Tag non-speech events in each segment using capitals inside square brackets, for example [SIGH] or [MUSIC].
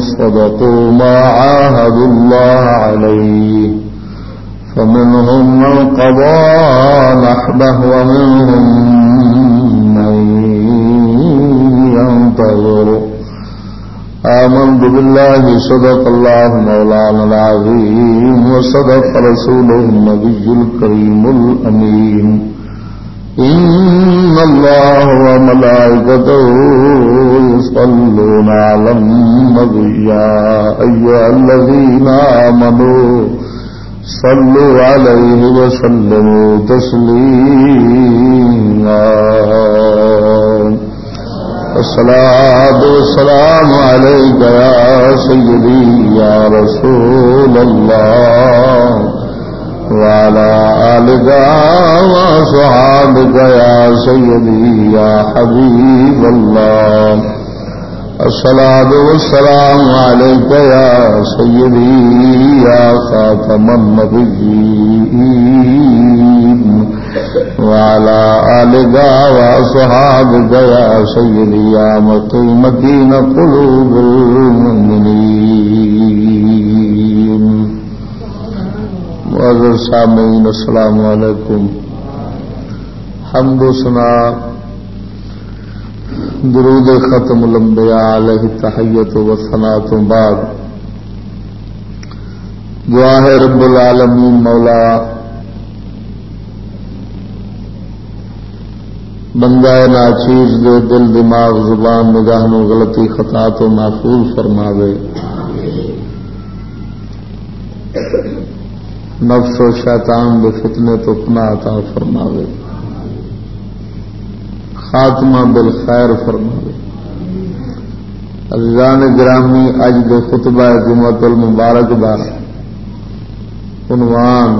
صدقوا ما عاهدوا الله عليه. فمنهم من قضى نحبه ومنهم من ينتظر. آمنت بالله، صدق الله مولانا العظيم، وصدق رسوله النبي الكريم الأمين. إن الله وملائكته يصلون على النبي، يا أيها الذين آمنوا صلوا عليه وسلموا تسليما. الصلاة والسلام عليك يا سيدي، يا رسول الله، وعلى آلك وصحابك يا سيدي، يا حبيب الله. الصلاة والسلام عليك يا سيدي، يا خاتم النبيين. وعلى آلك وصحابك يا سيدي، يا مقيم دين قلوب المؤمنين. معذر سامعين، السلام عليكم. حمد و سنا درود ختم الانبیاء علیہ تحیت و سنا تو بعد۔ دعا ہے رب العالمین، مولا، بندہ ناچیز دے دل، دماغ، زبان، نگاہ نو غلطی، خطا تو محفوظ فرماوے۔ نفس و شیطان دے فتنے تو پناہ عطا فرماوے۔ خاتمہ بالخیر فرماوے عزیزان گرامی اج دے خطبہ جمعت المبارک دا عنوان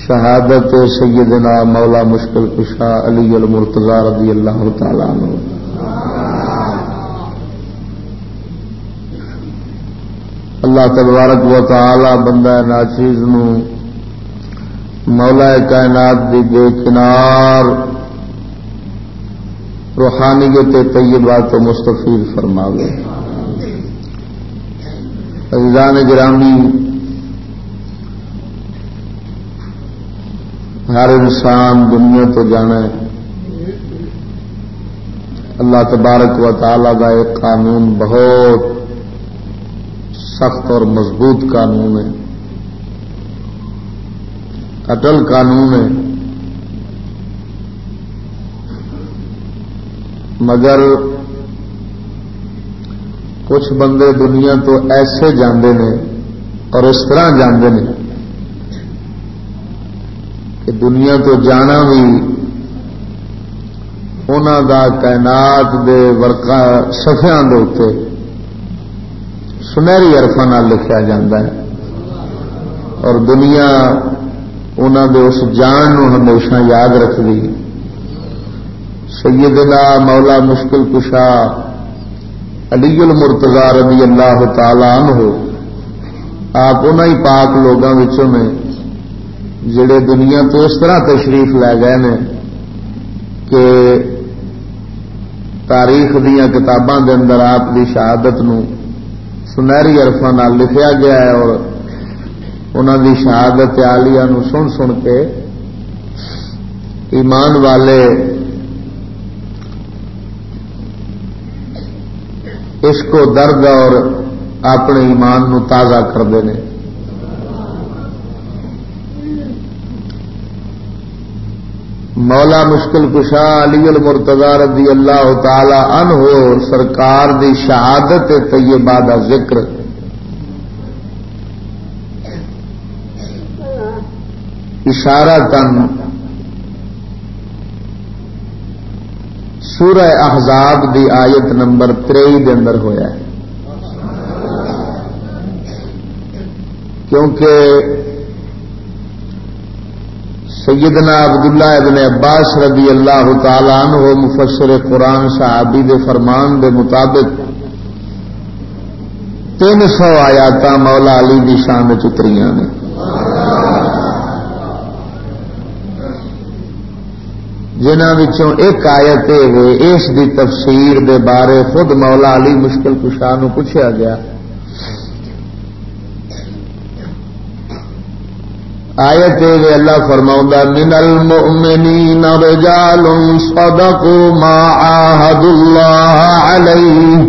شہادت سیدنا مولا مشکل کشا علی المرتضی رضی اللہ تعالی عنہ۔ اللہ تبارک و تعالی بندہ ناچیز نو مولا کائنات دی بے کنار روحانیت طیبات و مستفید فرماوے۔ عزیزان گرامی، ہر انسان دنیا تو جانا ہے۔ اللہ تبارک و تعالی کا ایک قانون بہت سخت اور مضبوط قانون ہے۔ اٹل قانون ہے مگر کچھ بندے دنیا تو ایسے جاندے نے اور اس طرح جاندے نے کہ دنیا تو جانا بھی انہوں دا کائنات دے سفیا سنہری ارفان لکھا جاتا ہے اور دنیا انہوں دے اس جان نو ہمیشہ یاد رکھ دی سیدنا مولا مشکل کشا علی المرتضی رضی اللہ تعالی عنہ، آپ انہوں ہی پاک لوگوں میں جڑے دنیا تو اس طرح تشریف لے گئے نے کہ تاریخ دیا کتاباں دے اندر آپ کی شہادت نو سنہری ارفان لکھیا گیا ہے اور انہوں دی شہادت آلیا سن سن کے ایمان والے عشق و درد اور اپنے ایمان نو تازہ کرتے ہیں مولا مشکل کشا علی المرتضی رضی اللہ تعالی عنہ سرکار دی شہادت طیبہ دا ذکر اشارہ تن سورہ احزاب دی آیت نمبر تری دے اندر ہویا ہے۔ کیونکہ سیدنا عبداللہ ابن عباس رضی اللہ تعالی عنہ مفسر قرآن صحابی دے فرمان دے مطابق تین سو آیات مولا علی دی شان چتری نے۔ جنہوں ایک آیت اس دی تفسیر دے بارے خود مولا علی مشکل کشاہ پوچھا گیا۔ آیت اللہ فرماؤں من المؤمنین رجال صدقوا ما عاهد الله عليه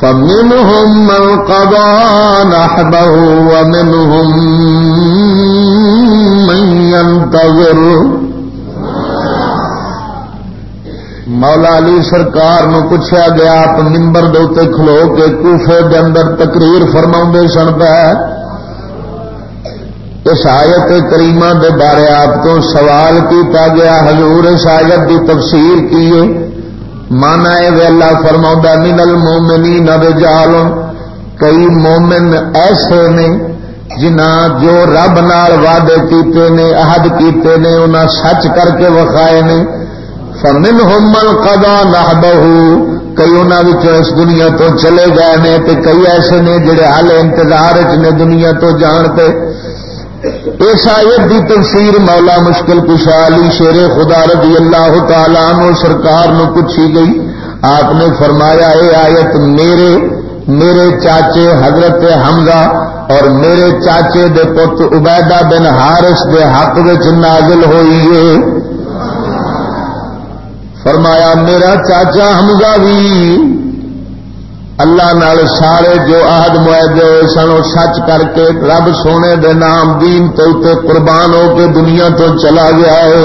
فمنهم من قضى نحبه ومنهم من ينتظر مولا علی سرکار نو پوچھا گیا، آپ نمبر دے کھلو کے کوفے دے اندر تقریر فرما سن پہ۔ اس آیت کریمہ دے بارے آپ تو سوال کیتا گیا، حضور اس آیت کی تفسیر کی مانا ویلا فرما من المومنین رجال۔ کئی مومن ایسے نے جنہ جو رب نال وعدے کیتے نے، عہد کیتے نے، انہاں سچ کر کے وکھائے نے۔ فمن ہومل قدا نہ بہو کئی انہوں اس دنیا تو چلے گئے نے تے کئی ایسے نے جڑے حال انتظار نے دنیا تو جانتے اس آیت دی تفسیر مولا مشکل کشالی شیر خدا رضی اللہ تعالیٰ نو سرکار نو پوچھی گئی۔ آپ نے فرمایا، اے آیت میرے میرے چاچے حضرت حمزہ اور میرے چاچے دے پت عبیدہ بن ہارس دے حق وچ نازل ہوئی ہے۔ فرمایا، میرا چاچا حمزہ بھی اللہ نال سارے جو آد معاہدے ہوئے سن، وہ سچ کر کے رب سونے دے نام دین تو قربان ہو کے دنیا تو چلا گیا ہے۔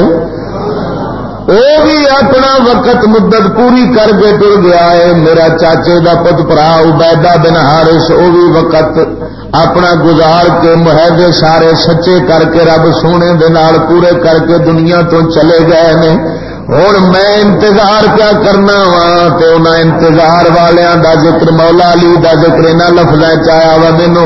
وہ بھی اپنا وقت، مدت پوری کر کے ٹر گیا ہے۔ میرا چاچے دا پت پرا عبیدہ بن ہارس وہ بھی وقت اپنا گزار کے معاہدے سارے سچے کر کے رب سونے دے نال پورے کر کے دنیا تو چلے گئے نے ہوں میں انتظار کیا کرنا وا تو انتظار والوں دا ذکر مولا علی دا ذکر نہ لفظ چایا وا دن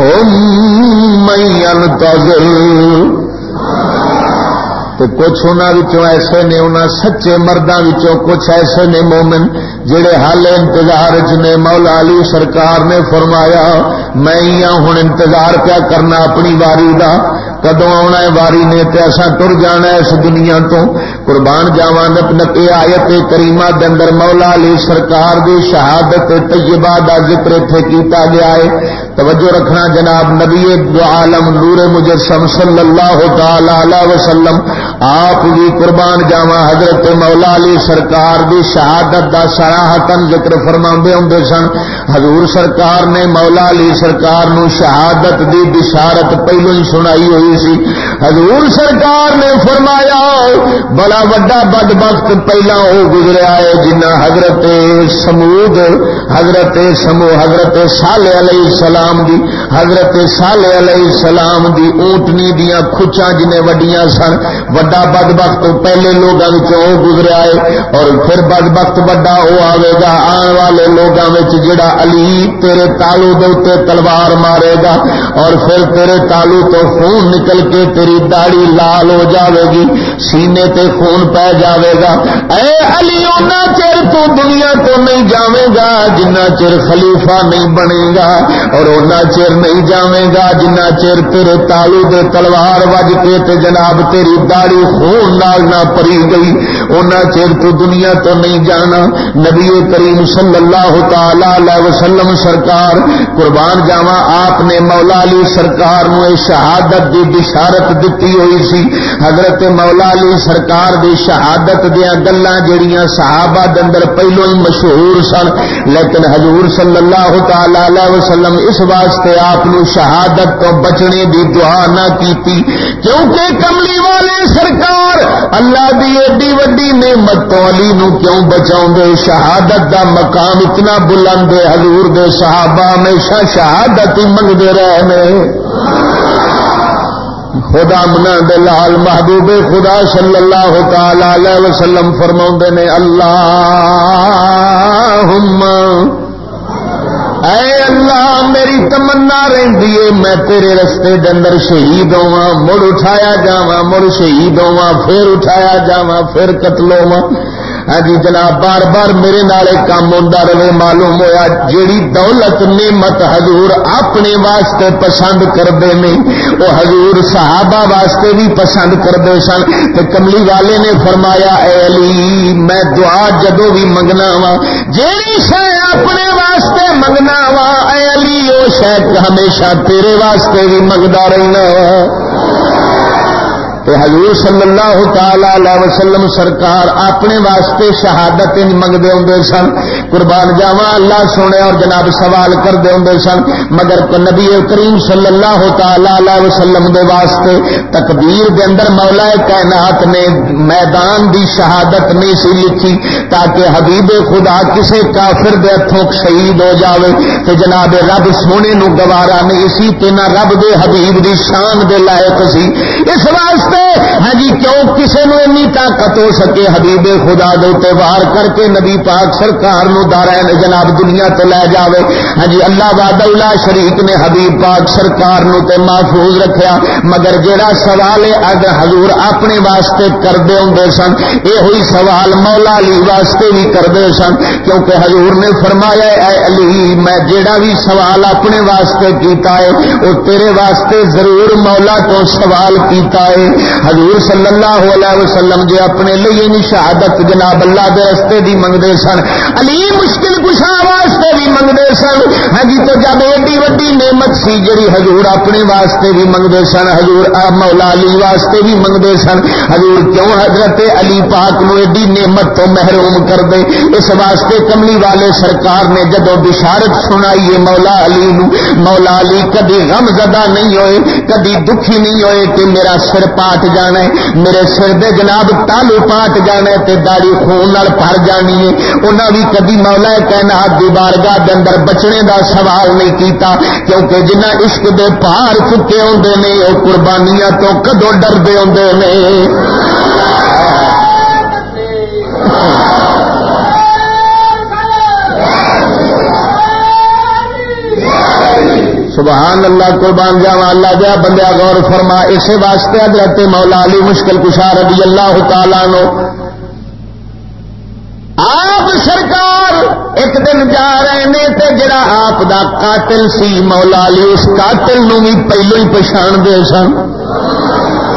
تو کچھ انہوں ایسے نے انہوں سچے مردوں کچھ ایسے نے مومن جڑے حال انتظار چ مولا علی سرکار نے فرمایا، میں ہوں انتظار کیا کرنا اپنی واری کا کدو آنا ہے؟ واری نے تے ایسا تر جانا ہے اس دنیا تو۔ قربان جاوا نپ آیت کریمہ دندر مولا علی سرکار دی شہادت طیبہ دا ذکر اتنے کیتا گیا ہے۔ توجہ رکھنا جناب نبی دو عالم نور مجسم صلی اللہ تعالی علیہ وسلم۔ آپ بھی قربان جاوا حضرت مولا علی سرکار دی شہادت دا سراہتن ذکر فرما ہوں سن۔ حضور سرکار نے مولا علی سرکار نو شہادت دی بشارت پہلو ہی سنائی ہوئی سی۔ حضور سرکار نے فرمایا، بڑا وڈا بد بخت پہلا وہ گزریا ہے جنہ حضرت سمود، حضرت سمو، حضرت سال علیہ السلام دی، حضرت سال علیہ السلام دی اونٹنی دیا کچا جنہیں وڈیاں سن۔ وڈا بد بخت پہلے لوگوں وہ گزریا ہے اور پھر بد بخت وڈا وہ آئے گا آن والے لوگوں جڑا علی تیرے تالو دے تلوار مارے گا اور پھر تیرے تالو تو خون نکل کے تیری داڑی لال ہو جاوے گی سینے تے خون پہ جاوے گا اے علی اُنہ چر تو دنیا تو نہیں جاوے گا جنہ چر خلیفہ نہیں بنے گا اور اُنہ چر نہیں جاوے گا جنہ چر تیرے تالو دے تلوار وج کے تے جناب تیری داڑی خون نال نہ پری گئی اونا چیر تو دنیا تو نہیں جانا۔ نبی کریم صلی اللہ تعالی وسلم سرکار، قربان جاوا آپ نے مولا علی سرکار نو شہادت دی بشارت دیتی ہوئی سی۔ حضرت مولا علی سرکار دی شہادت دیا گلا جڑیاں صحابہ دندر پہلو ہی مشہور سن۔ لیکن حضور صلی اللہ تعالی وسلم اس واسطے آپ شہادت تو بچنے دی دعا نہ کیتی۔ کیونکہ کملی والے سرکار اللہ دی ایڈی وڈی نعمت علی نو کیوں بچاؤں دے شہادت دا مقام اتنا بلند ہے، حضور دے صحابہ ہمیشہ شہادت ہی منگتے رہے خدا منا دلال محبوب خدا صلی اللہ تعالی وسلم فرما نے اللہ اے اللہ، میری تمنا رہی ہے، میں تیرے رستے ڈندر شہید ہوا مڑ اٹھایا جاواں، مڑ شہید ہوا پھر اٹھایا جاواں، پھر قتل ہوا ہاں جی جناب، بار بار میرے نال کام ہوتا رہے، معلوم ہوا جیڑی دولت، نعمت حضور اپنے واسطے پسند کرتے ہیں، وہ حضور صحابہ واسطے بھی پسند کرتے سن۔ تو کملی والے نے فرمایا، اے علی، میں دعا جدو بھی منگنا وا جیڑی شہ اپنے واسطے منگنا وا اے علی وہ شہ ہمیشہ تیرے واسطے بھی منگتا رہنا۔ وا حضور صلی اللہ تعالی وسلم سرکار اپنے واسطے شہادت منگتے ہوں سن۔ قربان جاوا اللہ سونے اور جناب سوال کرتے ہوں سن۔ مگر نبی کریم صلی اللہ تعالی وسلم دے واسطے تقدیر دے اندر مولا کائنات نے میدان دی شہادت نہیں سی لکھی تاکہ حبیب خدا کسے کافر دے ہاتھوں شہید ہو جاوے۔ تے جناب رب سونے نو گوارا نہیں سی تینا رب دے حبیب دی شان دے لائق سی۔ اس واسطے ہاں جی کیوں کسی نے اینی طاقت ہو سکے حبیب خدا دے وار کر کے نبی پاک سرکار نو دارا جناب دنیا تو لے جاوے۔ ہاں جی اللہ باد اللہ شریف نے حبیب پاک سرکار نو تے محفوظ رکھیا۔ مگر جیڑا سوال ہے، اگر حضور اپنے واسطے کرتے ہوں سن یہ ہوئی سوال مولا علی واسطے بھی کرتے سن۔ کیونکہ حضور نے فرمایا، اے علی، میں جیڑا بھی سوال اپنے واسطے کیتا ہے وہ تیرے واسطے ضرور مولا تو سوال کیتا ہے۔ حضور صلی اللہ علیہ وسلم جو اپنے لیے شہادت جناب اللہ دے رستے دی منگتے سن۔ علی مشکل کشا واسطے بھی منگتے سن۔ ہاں جی، تو جب ایڈی وڈی نعمت سی جڑی حضور اپنے واسطے بھی منگتے سن، حضور مولا علی واسطے بھی منگتے سن۔ حضور کیوں حضرت علی پاک نو ایڈی نعمت تو محروم کر دے اس واسطے کملی والے سرکار نے جدو بشارت سنائی ہے مولا علی نو، مولا علی کدی غم زدہ نہیں ہوئے، کدی دکھی نہیں ہوئے کہ میرا سر پاٹ جانا ہے، میرے سر دے جناب تالو پاٹ جانا ہے تے داڑی خون نال بھر جانی ہے۔ انہاں بھی کدی مولا کہنا دی بارگاہ دے اندر بچنے دا سوال نہیں کیتا، کیونکہ جنہ عشق دے پار چکے ہوندے نے، او قربانیاں تو کدو ڈردے ہوندے نے۔ سبحان اللہ قربان جاوا اللہ دیا بندیا غور فرما، اسی واسطے حضرت مولا علی مشکل کشا رضی اللہ تعالی نو آپ سرکار ایک دن جا رہے ہیں تے جڑا آپ دا قاتل سی، مولا علی، اس قاتل نو بھی پہلو ہی پچھان دے سن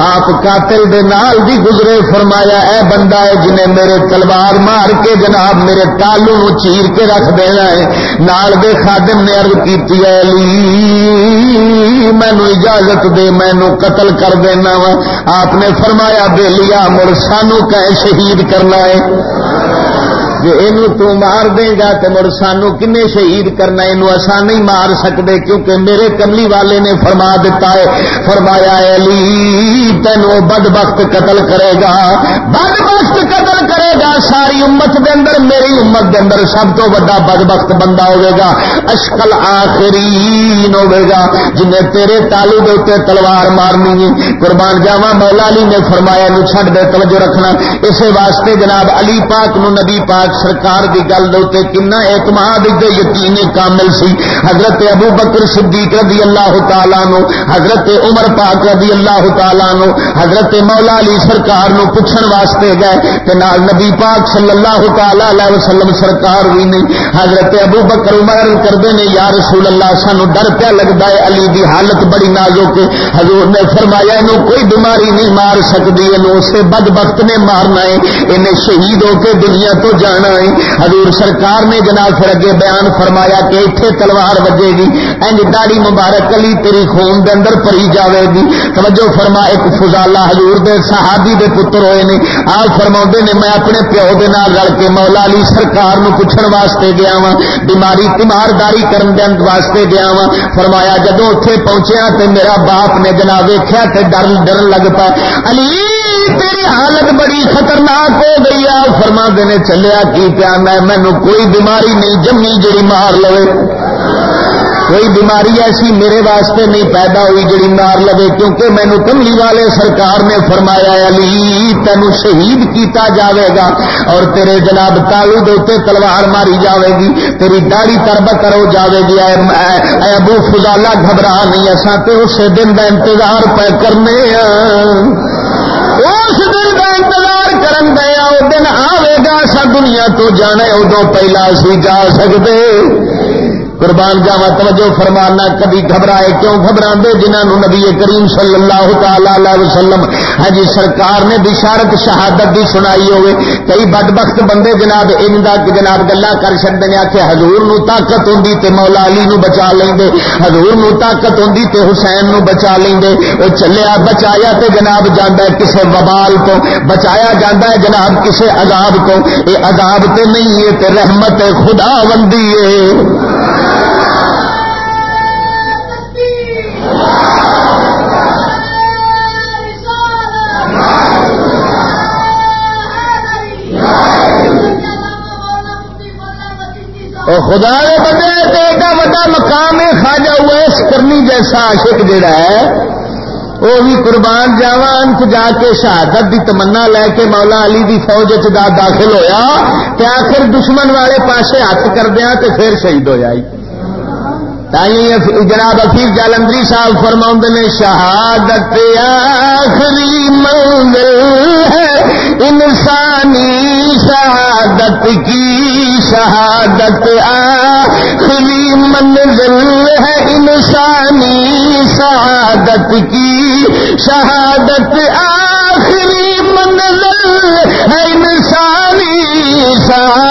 آپ قاتل دے نال بھی گزرے، فرمایا، اے بندہ ہے جنہیں میرے تلوار مار کے جناب میرے تالو نو چیر کے رکھ دینا ہے۔ نال دے خادم نے عرض کیتی ہے علی مینو اجازت دے مینو قتل کر دینا وا۔ آپ نے فرمایا، بے لیا مڑ سانو کہ شہید کرنا ہے۔ جی یہ مار دے گا تو مڑ سانو کن شہید کرنا یہ اصا نہیں مار سکتے کیونکہ میرے کملی والے نے فرما دیتا ہے، فرمایا علی تینوں بد وقت قتل کرے گا۔ بد وقت قتل کرے گا، ساری امت دے اندر، میری امت دے اندر سب تو بڑا بد وقت بندہ ہوے گا۔ اشکل آخری ہوے گا۔ جنہیں تیرے تالو دے اتنے تلوار مارنی ہے۔ قربان جاوا مولا علی نے فرمایا نو چھڈ دے، توجہ رکھنا۔ اسی واسطے جناب علی پاک نو نبی پاک سرکار کی گل دے کنا اعتماد دے یقین کامل سی۔ حضرت ابو بکر صدیق رضی اللہ تعالیٰ نو، حضرت عمر پاک رضی اللہ تعالیٰ نو، حضرت مولا علی سرکار نو پوچھن واسطے گئے۔ تے نال نبی پاک صلی اللہ تعالی علیہ وسلم سرکار بھی نہیں حضرت ابو بکر عمر کرتے ہیں یا رسول اللہ، سانو ڈر پیا لگتا ہے، علی دی حالت بڑی نازک حضور نے فرمایا انہوں کوئی بیماری نہیں مار سکتی اسے بد بخت نے مارنا ہے۔ انہیں شہید ہو کے دنیا تو جانا ہے۔ حضور سرکار نے جناب پھر اگے بیان فرمایا کہ اتنے تلوار بجے گی۔ اینج داڑی مبارک علی تیری خون دے اندر پری جاوے گی۔ توجہ فرما، ایک فضالہ حضور دے صحابی دے پتر ہوئے نے۔ آپ فرما نے، میں اپنے پیو دے نال رل کے مولا علی سرکار نو پوچھن واسطے گیا وا بیماری تیمارداری کرن دے واسطے گیا وا فرمایا جدو اتنے پہنچیا تے میرا باپ نے جناب ویخیا تے ڈر ڈر لگ پا علی! تیری حالت بڑی خطرناک ہو گئی آ فرما نے، چلیا کی پیا؟ میں مینو کوئی بیماری نہیں، جمی جڑی مار لو کوئی بیماری ایسی میرے واسطے نہیں پیدا ہوئی جڑی مار لگے کیونکہ مینو کملی والے سرکار نے فرمایا، علی تین شہید کیتا جاوے گا اور تیرے جناب تالو دے تلوار ماری جاوے گی، تیری داڑی ترب کرو جاوے گی۔ اے ابو فضالہ، گھبرا نہیں اصا تو اسی دن کا انتظار پہ کرنے ہاں۔ اس دن کا انتظار کرن دیا وہ دن آئے گا، سا دنیا تو جانے ادو پہلا سی جا سکتے قربان جاوا توجہ فرمانا، کبھی گھبرائے کیوں گھبرا دے جنہوں نبی کریم صلی اللہ تعالی علیہ وسلم ہاں جی سرکار نے بشارت، شہادت بھی سنائی ہوئے۔ کئی بد بخت بندے جناب، ان جناب گلا کر سکتے ہیں کہ حضور نو طاقت ہوں تے مولا علی نو بچا لیں دے حضور نو طاقت ہوں تے حسین نو بچا لیں دے وہ چلیا، بچایا تے جناب جانا ہے کسے وبال تو بچایا جانا ہے جناب کسے عذاب تو یہ عذاب تے نہیں ہے تے رحمت خدا بندی ہے خدا نے بندے ایڈا وڈا مقام ہے، خواجہ ہوا اس کرنی جیسا عاشق جڑا ہے وہ بھی قربان جاوا انت جا کے شہادت دی تمنا لے کے مولا علی دی فوج دا داخل ہویا کہ آخر دشمن والے پاسے ہاتھ کردیا تو پھر شہید ہو جائی۔ جناب افیف جالندری صاحب فرما نے شہادت آخری منزل ہے، انسانی شہادت کی شہادت آخری منزل ہے، انسانی شہادت کی شہادت آخری منزل ہے، انسانی شہادت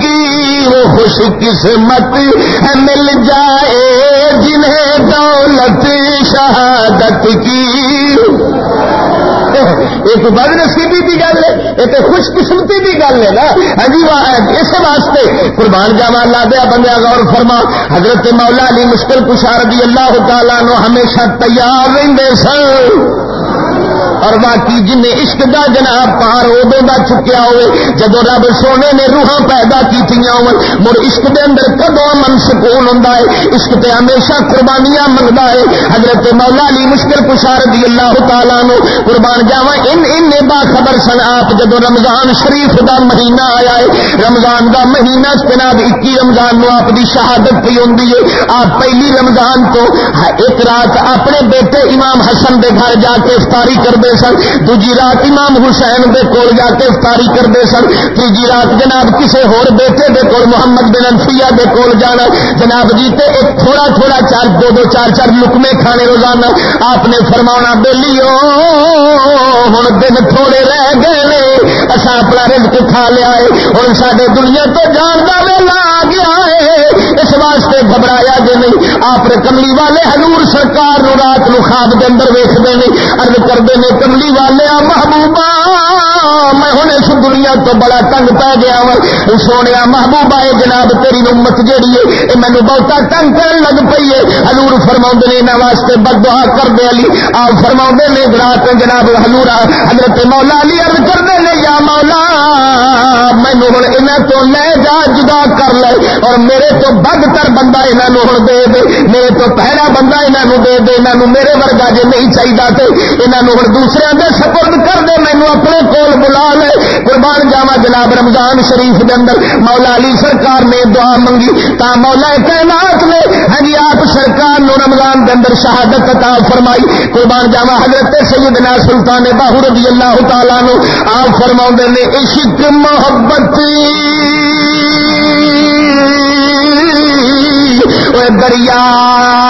کی، وہ خوش قسمت مل جائے، جنہیں دولت، شہادت کی۔ ایک بد نصیبی کی گل ہے، ایک خوش قسمتی کی گل ہے نا۔ ہاں جی اس واسطے قربان جاوا لا دیا بندہ غور فرما۔ حضرت مولا علی مشکل کشار دی اللہ تعالیٰ نو ہمیشہ تیار رہتے سن۔ اور باقی جن عشق دا جناب پار ادو کا چکیا ہوئے جب رب سونے نے روحاں پیدا کی مڑ عشق دے اندر کدو من سکون ہوں عشق تے ہمیشہ قربانیاں منگتا ہے۔ حضرت مولا علی مشکل کشار دی اللہ تعالیٰ نو قربان جاوا ان ان با خبر سن آپ جب رمضان شریف دا مہینہ آیا ہے۔ رمضان دا مہینہ جناب اکی رمضان نو آپ دی شہادت پی ہوں آپ پہلی رمضان تو ہاں، ایک رات اپنے بیٹے امام حسن دے گھر جا کے افطاری کر کرتے سن۔ دوجی رات امام حسین دے کول جا کے افطاری کرتے سن۔ تیجی رات جناب کسی ہور بیٹے دے کول، محمد بن انفیا دے کول جانا۔ جناب جی تے ایک تھوڑا تھوڑا چار، دو دو چار چار لکمے کھانے روزانہ۔ آپ نے فرما بہلی ہوں دن تھوڑے رہ گئے اصا اپنا رزق کھا لیا ہے۔ ہوں سارے دنیا تو جان کا ویلا آ گیا ہے۔ اس واسطے گھبرایا جی نہیں۔ آپ کملی والے حضور سرکار رات نو خواب کے اندر ویستے ہیں ارد کرتے ہیں کملی والے محبوبہ، میں ہوں اس دنیا تو بڑا تنگ پی گیا وا سونے محبوبہ ہے جناب تیری امت جیڑی ہے یہ مینو بہتا تنگ کر لگ پی ہے۔ ہلور فرما نے یہاں واسطے بد دعا کر دے علی آپ فرما نے رات جناب ہلور حضرت مولا علی ارد کرتے ہیں یا مولا مینو ہوں یہاں تو لے جا، جدا کر لے۔ اور میرے تو بدتر بندہ یہاں ہوں دے دے، میرے تو پہلا بندہ یہاں دے دے یہاں میرے ورگا جی نہیں چاہیے تو یہاں ہوں دوسرے دے سپرد کر دے مینو اپنے کول بلا لے۔ قربان جاوا جناب رمضان شریف کے اندر، مولا علی سرکار نے دعا منگی، تا مولا کائنات نے ہاں جی آپ سرکار نو رمضان کے اندر شہادت عطا فرمائی۔ قربان جاوا حضرت سیدنا سلطان باہو رضی اللہ تعالیٰ نو آپ فرما نے، عشق محبت دریا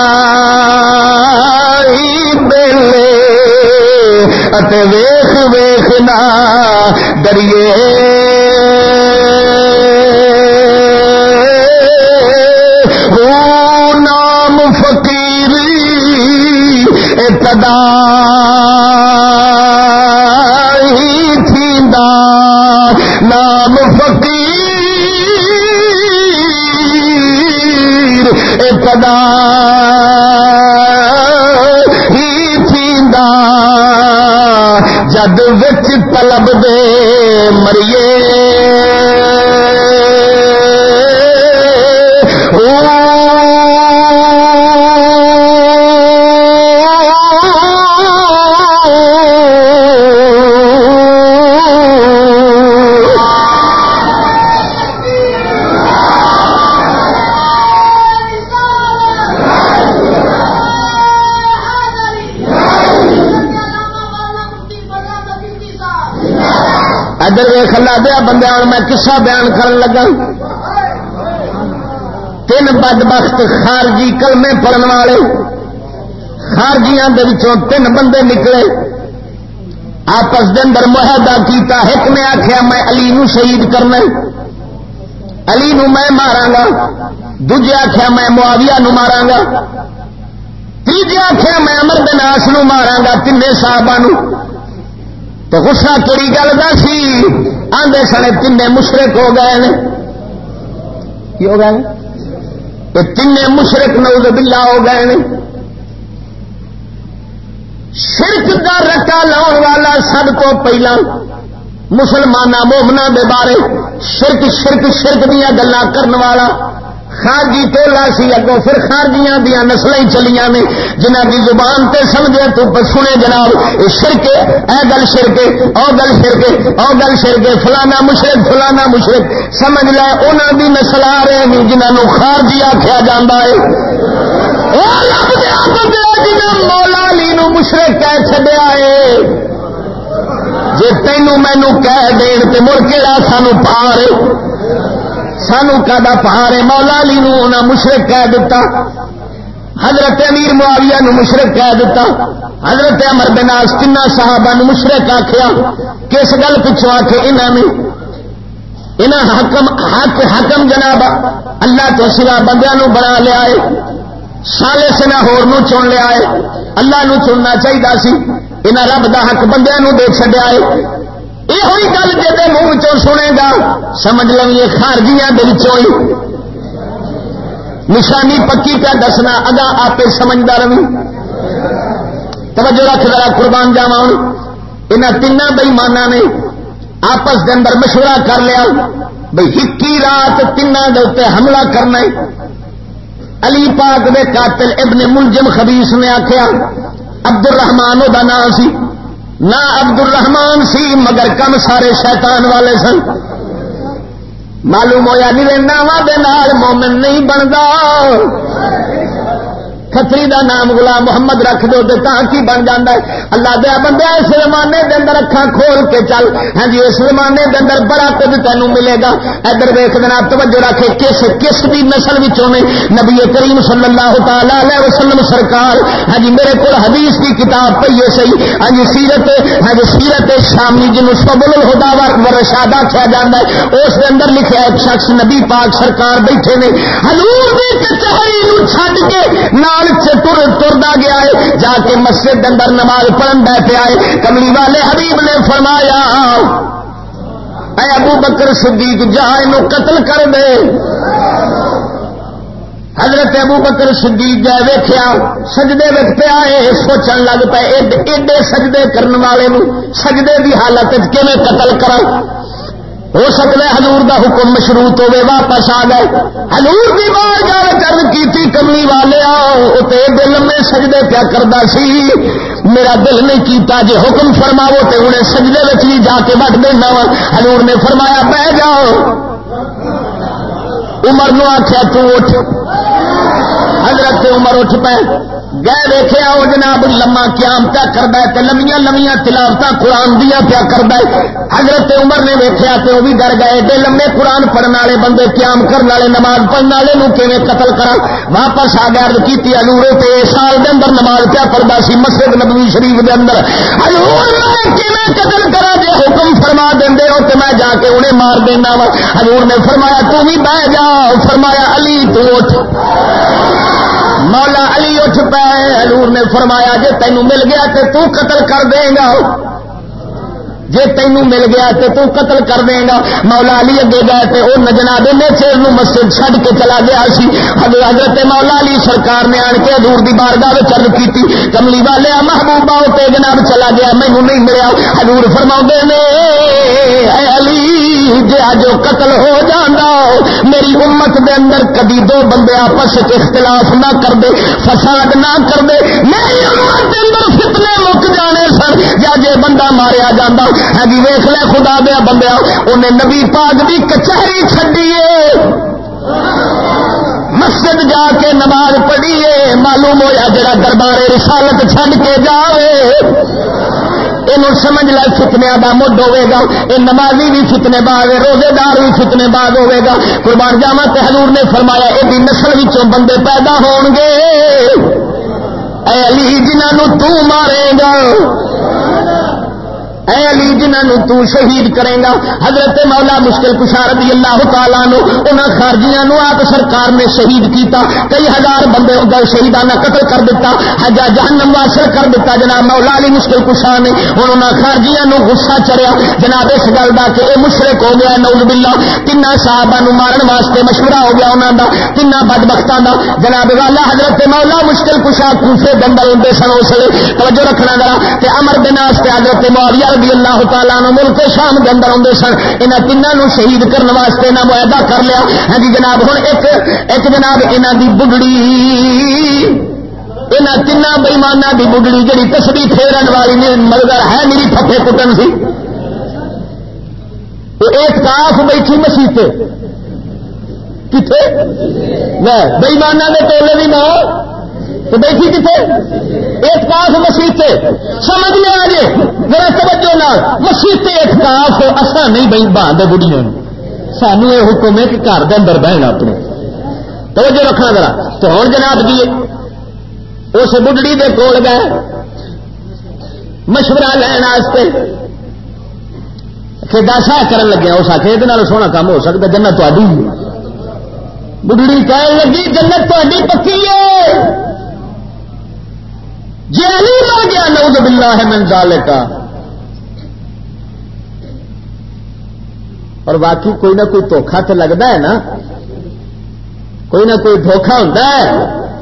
دیا بندے میں کسا بیان کرن لگا۔ تین بد بخت خارجی کلمے پڑھن والے۔ خارجیاں تین بندے نکلے۔ آپس دے اندر معاہدہ کیتا، ایک نے آخیا میں علی نو شہید کرنا علی نو میں مارا گا دوجے آخیا میں معاویہ نو مارا گا تیجے آخیا میں امر دناس نو مارا گا تین صاحب تو غصہ کہڑی گل کا سی؟ آدھے سنے تین مشرق ہو گئے کی ہو گئے؟ تین مشرق نوز بلا ہو گئے شرک کا رکا لاؤ والا سب کو پہلا مسلمان مومنا دے بارے شرک شرک شرک دیا گلا کرنے والا۔ خارجی ٹولا سی اگوں پھر خارجیاں دیا نسل ہی چلیاں نے۔ جنہ کی زبان تے سمجھے تو سنے جناب شرکے، اے گل شرکے، او گل شرکے، او گل شرکے، فلانا مشرق فلانا مشرق سمجھ لے انہوں دی نسل آ رہے ہیں جنہوں خارجی آخیا جا ہے۔ مولا علی نو مشرق کہہ چڈیا ہے۔ جی تینوں مینو کہہ دین تو مڑ کے سانو پار سانو کا پہاڑے مولا علی نو مشرق کہہ دیتا حضرت امیر معاویہ نو مشرق کہہ دیتا حضرت امر بناس تین صحابہ نو مشرق آخیا کس گل پچھو آ کے انہوں نے انہاں حکم حق حکم جناب اللہ تو سوا بندیاں نو بنا لیا ہے سالے سنا ہور نو چن لیا ہے اللہ نو چننا چاہیے سی۔ انہاں رب دا حق بندیاں نو دے چھڈیا ہے یہ گل جی منہ چ سنے گا، سمجھ لو یہ خارجیاں ہی۔ نشانی پکی پہ دسنا اگا آپ سمجھدار رہی توجہ رکھ ذرا قربان جاوا یہاں تین بئیمانہ نے آپس کے اندر مشورہ کر لیا بھائی ہکی رات تین حملہ کرنا علی پاک دے قاتل ابن ملجم خبیس نے آخیا عبد الرحمان وہ نام سی۔ نہ عبد الرحمان سی، مگر کم سارے شیطان والے سن۔ معلوم ہوا نہیں ناواں مومن نہیں بنتا کتری دا نام غلام محمد رکھ دو تو کی بن جانا ہے؟ اللہ دیا بندہ اس زمانے کے اندر اکھا کھول کے چل۔ ہاں جی اس زمانے کے اندر بڑا کچھ تینوں ملے گا۔ ادھر ویخ دینا توجہ رکھے کس کس بھی نسل میں نبی کریم صلی اللہ تعالی علیہ وسلم سرکار ہاں جی میرے کو حدیث کی کتاب پہ یہ صحیح۔ ہاں جی سیرت ہاں جی سیرت شامی جن سبل الہدا و رشاد آخیا جاتا ہے، اس کے اندر لکھا ایک شخص نبی پاک سرکار بیٹھے نے، حضور کی کچہری چھڈ کے نہ تردا گیا ہے۔ جا کے مسجد اندر نماز پڑھن بہ پیا ہے کملی والے حبیب نے فرمایا، اے ابو بکر صدیق، جا یہ قتل کر دے۔ حضرت ابو بکر صدیق جائے ویخیا سجدے وچ پیا سوچن لگ پے ایڈے سجدے کرنے والے سجدے کی حالت کیون قتل کرا ہو سکتا ہے ہلور کا حکم مشروط ہوے واپس آ گئے۔ ہلور کی بار گل کر کی کمی والے آؤ دل میں سجدے پیا کرتا سی۔ میرا دل نہیں کیتا جی حکم فرماو تو انہیں سجدے بھی جا کے وٹ دینا وا۔ ہلور نے فرمایا، بہ جاؤ۔ عمر نو آخیا تو اٹھ۔ حضرت عمر اٹھ پہ گئے دیکھے آؤ جناب لما قیام پیا کرتا ہے لمیاں لمیاں تلاوت قرآن دیا پیا کرتا ہے حضرت عمر نے ویکیا تو وہ بھی ڈر گئے دے لمے قرآن پڑھنے والے بندے قیام کرنے والے، نماز پڑھنے والے کیون قتل کرا واپس آ گیا کی الورے تے سال دے اندر نماز پیا پڑھتا سی، مسجد نبوی شریف دے اندر۔ ہزور میں قتل کرا جی حکم فرما دے ہو تو میں جا کے انہیں مار دینا وا۔ ہزور نے فرمایا، تو بھی بہ جا۔ فرمایا، علی، تو اٹھ۔ مولا علی اٹھ پہ حضور نے فرمایا جی تینوں مل گیا تو تو قتل کر دے گا۔ جی تینوں مل گیا تو تو قتل کر دے گا، مولا علی اگے گئے تو وہ نجنا دے چیر مسجد چھڈ کے چلا گیا سی۔ حضرت مولا علی سرکار نے آن کے دور کی بارگاہ چل کی کملی والے محبوبہ تے جناب چلا گیا مینو نہیں ملیا۔ حضور فرما نے، اے علی جی اج قتل ہو جانا میری امت دے اندر کبھی دو بندے آپس اختلاف نہ کر دے، فساد نہ کر دے۔ میری امت دے اندر فتنے مک جانے سر یا جے بندہ ماریا جانا ہے جی ویخ لے، خدا دیا بندہ انہیں نبی پاک کی کچہری چڈیے مسجد جا کے نماز پڑھیے، معلوم ہوا جا دربار رسالت چھڈ کے جاوے۔ یہ سمجھ لے فتنیا کا مڈ ہوے گا۔ یہ نمازی بھی فتنے باغ روزے دار بھی فتنے باغ ہوے گا۔ قربان جاوا حضور نے فرمایا یہ نسل بندے پیدا ہون گے اے علی جنہوں تو مارے گا۔ اے علی جنہوں تو شہید کرے گا، حضرت مولا مشکل کشار رضی اللہ تعالیٰ نو خارجیاں نو آپ سرکار نے شہید کیتا، کئی ہزار بندے اگر شہیدانہ قتل کر دیتا حجا جہنم واسر کر دیتا جناب مولا علی مشکل کشار نے۔ ہوں انہاں خارجیاں نو غصہ چڑیا جناب اس گل کا کہ یہ مشرق ہو گیا نوز بلا تین صاحبہ نو مارن واسطے مشورہ ہو گیا انہوں کا تین بد بختوں کا جناب والا حضرت مولا مشکل کشا کوفے دنگل ہوں سن اس لیے توجہ رکھنا ذرا امر دن حضرت معاویہ رضی اللہ تعالیٰ نو ملک شام کے اندر آتے سن۔ یہاں تینوں شہید کرنے واسطے نہ معاہدہ کر لیا۔ ہاں جی جناب ہوں ایک ایک جناب یہاں کی بگڑی یہاں تین بئیمانہ کی بگڑی جی تسبی پھیرن والی مگر ہے میری پھپے کٹن سی۔ ایک کاف بیٹھی مسیح کتنے بئیمانہ کے ٹولے بھی نہ تو بیٹھی کتنے اعتکاف مسیح سے سمجھ لیا جی میرا توجہ نال۔ مسیح سے اعتکاف اصا نہیں بہن باندھ بڑھیا سانو یہ حکم ہے کہ گھر کے اندر بہن اپنے توجہ رکھنا ذرا۔ تو ہوں جناب جی اس بڑھڑی کے کول گئے۔ مشورہ لین واسطے کہ دسا کر لگیا اس آخر یہ سونا کام ہو سکتا جنت تاری بڑھڑی کہنے لگی، جنت تاری پکی ہے! جی علی مر گیا نوز باللہ ہے من کا اور باقی کوئی نہ کوئی دھوکھا تو لگتا ہے نا۔ کوئی نہ کوئی دھوکھا ہوتا ہے۔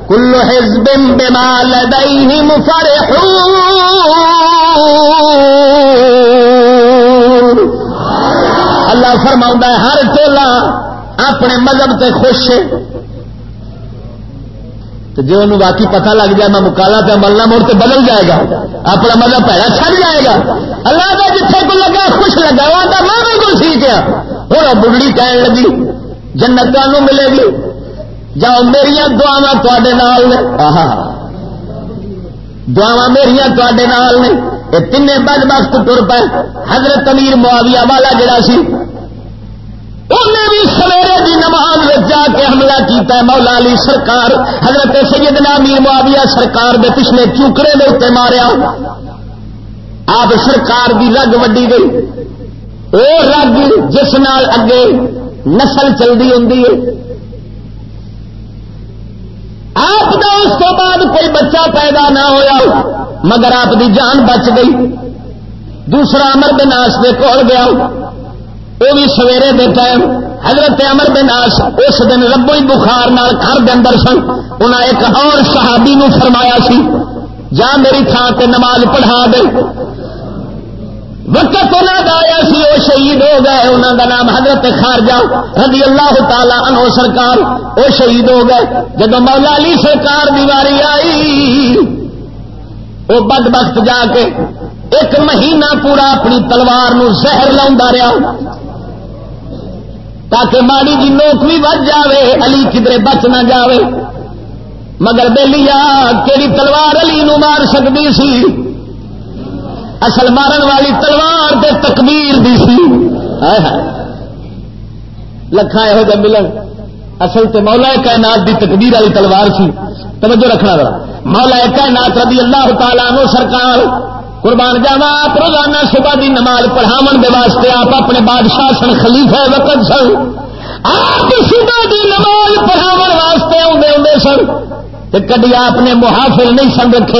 کلو حزب بما لدیہم فرحون۔ اللہ فرما ہے، ہر ٹولا اپنے مذہب سے خوش ہے۔ تو جی انہوں باقی پتہ لگ جائے میں مکالا پہ ملنا، مڑ تو بدل جائے گا۔ اپنا مطلب مزہ پیڑا چڑھ جائے گا۔ اللہ کا جتنے کو لگا، خوش لگا۔ وہ آتا، میں بالکل ٹھیک ہے ہوں بڑھڑی کہنے لگی جنت ملے گی۔ جاؤ میری دعوا تے دعوا میرا تے نے۔ یہ تین بد وقت تر پے حضرت امیر معاویہ والا جڑا سی انہیں بھی سویرے کی نماز جا کے حملہ کیتا ہے، مولا علی سرکار، حضرت سیدنا امیر معاویہ سرکار دے پچھلے چوکڑے دے اتنے ماریا۔ آپ سرکار کی رگ وڈی گئی وہ رگ جس نال اگے نسل چلتی ہوں آپ کا اس کو بعد کوئی بچہ پیدا نہ ہویا، مگر آپ دی جان بچ گئی۔ دوسرا امر بناس کے کول گیا۔ وہ بھی سویرے دے ٹائم حضرت امر بناس اس دن ربو ہی بخار نال گھر دے اندر سن۔ انہیں ایک اور صحابی نو فرمایا سی، جا میری تھان تے نماز پڑھا دے۔ وقت انہوں کا آیا سی، وہ شہید ہو گئے۔ انہوں کا نام حضرت خارجہ رضی اللہ تعالی عنہ سرکار۔ وہ شہید ہو گئے۔ جب مولا علی سرکار دیواری آئی، وہ بد بخت جا کے ایک مہینہ پورا اپنی تلوار نو زہر لا رہا۔ تاکہ ماڑی جی نوک بھی بچ جاوے، علی کدرے بچ نہ جاوے۔ مگر بے لیا کہڑی تلوار علی نو مار سکتی سی؟ اصل مارن والی تلوار دے تکبیر دی سی۔ لکھا یہ ملن۔ اصل تے مولا کائنات دی تکبیر والی تلوار سی۔ توجہ رکھنا ذرا۔ مولا کائنات رضی اللہ تعالیٰ نو سرکار قربان جاوا آپ روزانہ صبح دی نماز پڑھاو دے واسطے آپ اپنے بادشاہ سن، خلیفہ وقت سن۔ آپ صبح دی نماز پڑھاو واسطے آدھے آدھے سن۔ کدی آپ نے محافل نہیں سن رکھے۔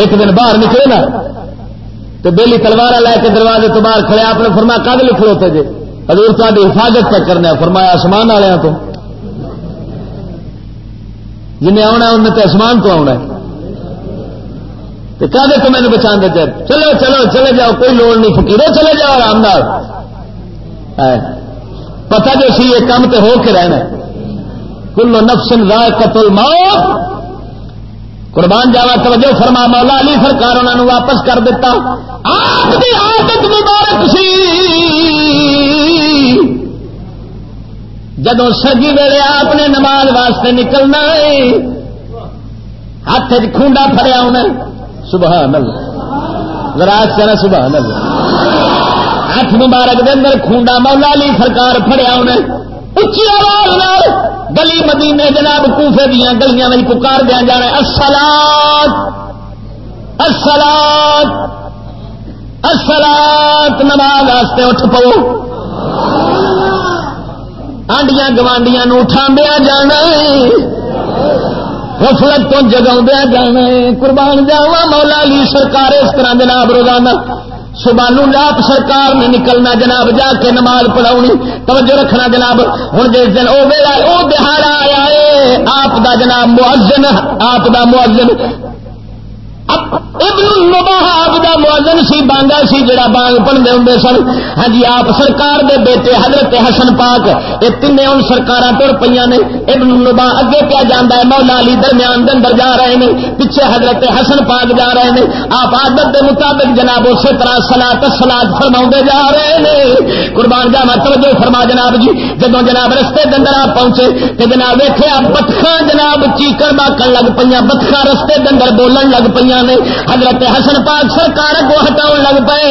ایک دن باہر نکلے نا۔ تو بیلی تلوار لے کے دروازے تو باہر کھڑے، آپ نے فرمایا کد لکھ جی؟ حضور تاری حفاظت پہ کرنا فرمایا، آسمان والوں تو۔ جنہیں آنا انہیں تو آسمان تو آنا تو کدے تو مجھے بچا دے چلو چلو، چلے جاؤ، کوئی لوڑ نہیں فکیرو چلے جاؤ، آرام پتا جو سی، یہ کام تو ہو کے رہنا۔ کلو نفسن رائے قتل موت قربان جاوا، توجہ فرما، مولا علی سرکار انہوں نے واپس کر دیتا۔ آپ کی عادت مبارک سی۔ جدو سجی ویلے آپ نے نماز واسطے نکلنا ہے، ہاتھ چونڈا فریا انہیں سبحان اللہ۔ راج چلا سبحان اللہ۔ ہاتھ مبارک دے اندر کھونڈا مولا علی سرکار فریا انہیں۔ اچھی آواز نال گلی مدینے جناب کوفے دیا گلیاں میں پکار دیا جانا اصلات اصلات اصلات نماز واسطے اٹھ پو۔ آنڈیاں گوانڈیاں اٹھا دیا جانا غفلت تو جگا جانا قربان جاوا، مولا علی سرکار اس طرح جناب روزانہ۔ سبانو لاپ سرکار نے نکلنا جناب، جا کے نماز پڑھاؤنی توجہ رکھنا جناب۔ ہوں جس دن وہ ویلا وہ دہاڑا آیا ہے۔ آپ دا جناب مؤذن آپ دا مؤذن۔ ابن المباہب دا موزن سی، بانگا سی، جڑا بانگ پڑھتے ہوں سن۔ ہاں جی آپ سرکار دے بیٹے حضرت حسن پاک، یہ تین ہوں سرکار تر پہ نے۔ ابن النبا اگے پیا جانا ہے، مولا علی درمیان دے اندر جا رہے ہیں پیچھے حضرت حسن پاک جا رہے ہیں آپ آدت دے مطابق جناب اسی طرح سلاد سلاد فرما جا رہے ہیں قربان جاوا توجہ فرما جناب جی۔ جدو جناب رستے دندر آپ پہنچے تو جناب ویخیا بتخا جناب چیکر باکن لگ پہ بتخا رستے دندر بولن لگ پہ نے حضرت حسن پاک سرکار کو ہٹاؤ لگ پے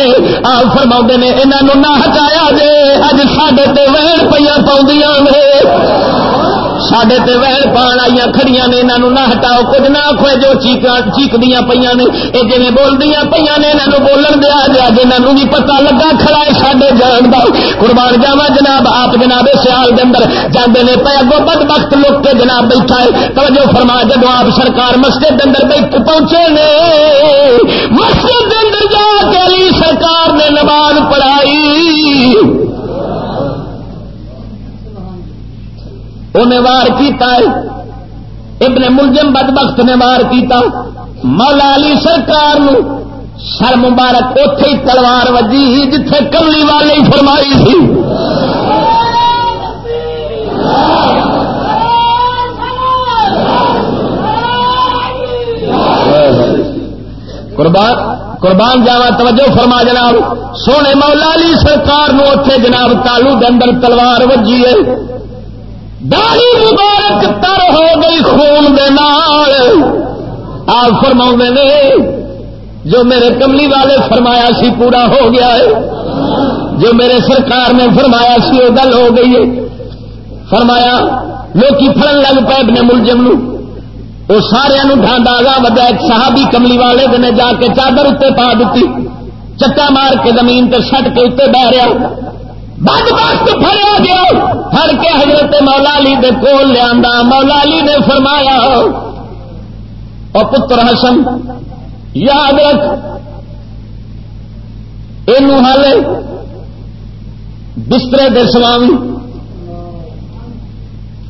آپ فرما نے یہاں نہ ہٹایا جے، اج ساڈے وین پہ پاؤں سڈے تے ویل پان آئی کھڑی نے یہاں نہ ہٹاؤ کچھ نہ آخو جو چیکدیا پہ نے یہ جی بولدیا پہ نے یہاں بولن دیا جا جنہوں بھی پتا لگا کھڑا ہے سڈے جان کا قربان جاوا جناب آپ جناب سیال کے اندر جانے نے پہ اگو بد وقت لوگ کے جناب بیٹھا ہے توجہ فرما جب آپ سرکار مسجد کے اندر بیٹھ پہنچے نے مسجد کے اندر جا کے علی سرکار نے نماز پڑھائی انہیں وار کیتا ہے۔ ابن ملزم بدبخت نے وار کیتا۔ مولا علی سرکار نو سر مبارک اتے ہی تلوار وجی جتھے کملی والے فرمائی تھی۔ قربان قربان جاوا توجہ فرما جناب۔ سونے مولا علی سرکار نو اتے جناب تالو دے اندر تلوار وجی ہے۔ داری مبارک تر ہو گئی خون دے نال۔ آپ فرما نے، جو میرے کملی والے فرمایا سی پورا ہو گیا ہے، جو میرے سرکار نے فرمایا سی وہ گل ہو گئی ہے۔ فرمایا، لوکی فرن لگ پے اپنے ملزم وہ سارا ڈھانڈا گا وجہ ایک صحابی کملی والے دن جا کے چادر اتنے پا دیتی چکا مار کے زمین تے سٹ کے اتنے بہ رہا بد وقت فریا گیا۔ فر کے حضرت مولا علی دے کول لیا۔ مولا علی نے فرمایا اور پتر حسن، یاد رکھ یہ بسترے دے سوامی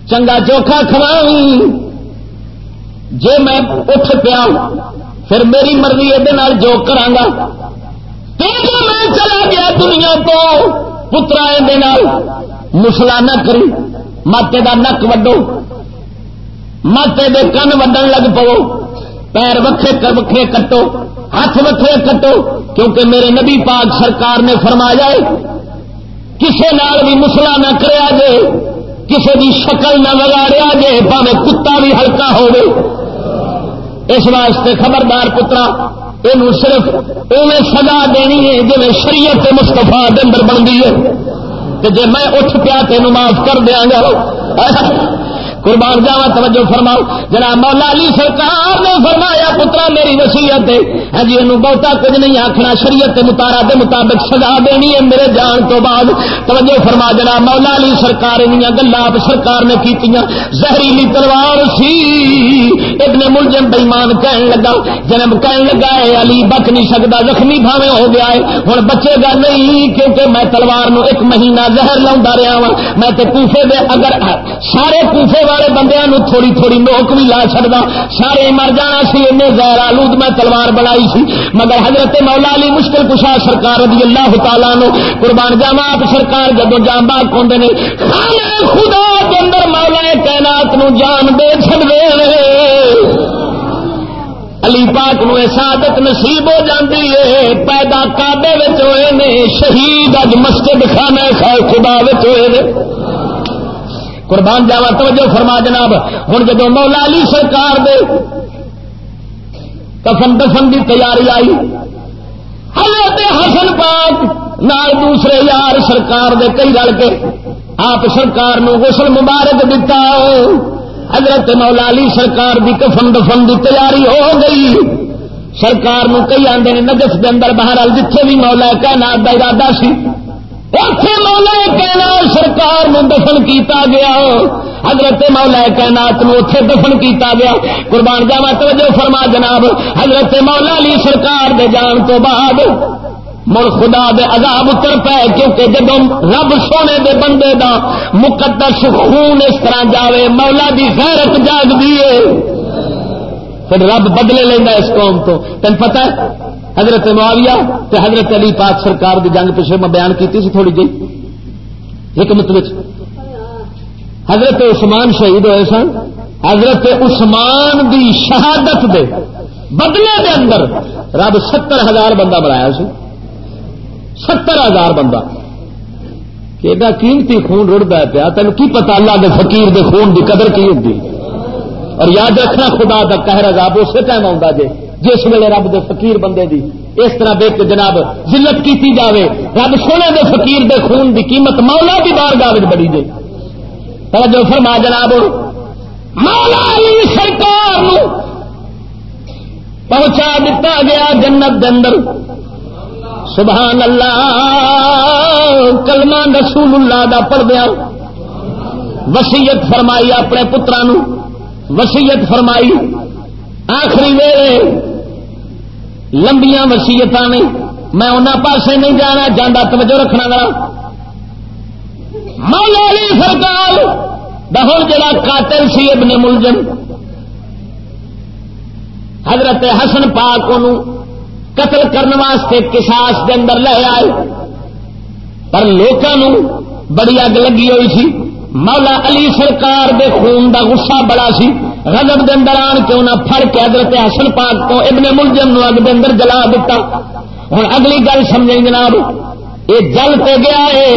چنگا چوکھا کھواوی جے میں اٹھ پیا پھر میری مرضی یہ جو کرا میں چلا گیا دنیا تو پترا مسلا نہ کری، ماتے کا نک وڈو۔ ماتے دے کن وڈن لگ پو پیر وکھے وکھے کٹو، ہاتھ وکھے کٹو، کیونکہ میرے نبی پاک سرکار نے فرمایا کسے نال بھی مسلا نہ کریا جے، کسے دی شکل نہ بگاڑیا جے پاوے کتا بھی ہلکا ہوگی اس واسطے خبردار پترا یہ صرف اوے سزا دینی ہے جی شریعت مستفا اندر بنتی ہے۔ جی میں اٹھ پیا تین معاف کر دیا گا۔ قربان جاوا توجہ فرماؤ۔ جناب مولا علی سرکار نے فرمایا، پترا میری وسیعت ہے۔ ہاں جی بہتا کچھ نہیں آخنا شریعت متارا کے مطابق سزا دینی ہے میرے جان تو بعد۔ توجہ فرما، جناب مولا علی سرکار گلا آپ سرکار نے کی زہریلی تلوار سی، ابن ملزم بےمان کہن لگا۔ جنم کہن لگا ہے علی، بچ نہیں سکتا زخمی بھاوے ہو گیا ہے۔ ہوں بچے گا نہیں، کیونکہ میں تلوار نو ایک مہینہ زہر لا رہا وا میں کوفے دے اگر ہاں، سارے کوفے والے بندے تھوڑی تھوڑی نوک بھی لا چڑتا سارے مر جانا سی ان غیر آلود میں تلوار بنائی سی۔ مگر حضرت مولا علی مشکل کشا سرکار رضی اللہ تعالیٰ نو قربان جاوا آپ سرکار جدو جان باغ پہ نے خدا کے اندر مولا تعینات نو جان دے چڑ علی پاک نو سعادت نصیب ہو جاتی ہے، پیدا کابے ہوئے نے، شہید اج مسجد خانے خدا ہوئے قربان جاوا، توجہ فرما جناب۔ ہوں جب مولا علی سرکار دے کفن دفن کی تیاری آئی، حضرت حسن پاک نال دوسرے یار سرکار دے کئی رل کے آپ سرکار نو غسل مبارک دتا۔ حضرت مولا علی سرکار دی کفن دفن کی تیاری ہو گئی۔ سرکار نو کئی آدھے نجف کے اندر باہر جتھے بھی مولا کہنا ارادہ سی اتے مولا کہنا سرکار نے دفن کیتا گیا۔ حضرت مولا کائنات نو اتے دفن کیتا گیا۔ قربان جاوا توجہ فرما جناب۔ حضرت مولا علی سرکار دے جان تو بعد مڑ خدا دے عذاب اتر پے، کیونکہ جب رب سونے دے بندے دا مقدس خون اس طرح جاوے، مولا دی غیرت جاگ دیے پھر رب بدلے لینا اس قوم تو۔ تین پتہ ہے؟ حضرت معاویہ تے حضرت علی پاک سرکار دی جنگ پیچھے میں بیان کی سی تھوڑی جی حکمت حضرت عثمان شہید ہوئے سن۔ حضرت عثمان دی شہادت دے بدلے دے اندر رب ستر ہزار بندہ بنایا سی۔ ستر ہزار بندہ۔ کہ قیمتی خون رڑتا پیا۔ تین کی پتا اللہ کے فقیر دے خون دی قدر کی ہوتی اور یاد رکھنا خدا کا کہہ عذاب اسی ٹائم آ جائے جس ویلے رب دے فقیر بندے دی، اس طرح بے جناب ضلعت کی جاوے۔ رب سونے دے فقیر دے خون دی قیمت مولا کی بار گاہ بڑی دے توجہ فرما جناب، مولا علی سرکار پہنچا دیتا گیا جنت دے اندر۔ سبحان اللہ کلمہ رسول اللہ دا پڑھ دیا وسیعت فرمائی اپنے پترا وسیعت فرمائی۔ آخری ویلے لمبیا وسیعت نے، میں انہوں پاسے نہیں جانا جانا توجہ رکھنا گا مولا علی سرکار بہت جڑا قاتل سی ابن ملزم حضرت حسن پاک قتل کرنے واسطے کساس کے اندر لے آئے۔ پر لوگوں بڑی اگ لگی ہوئی سی۔ مولا علی سرکار دے خون دا غصہ بڑا سی۔ رجب دن آن کے انہیں پھڑ کے حضرت حسن پاک تو ابن ملزم نو اگ دے اندر جلا دیتا ہوں اگلی گل سمجھیں جناب یہ جل تے گیا ہے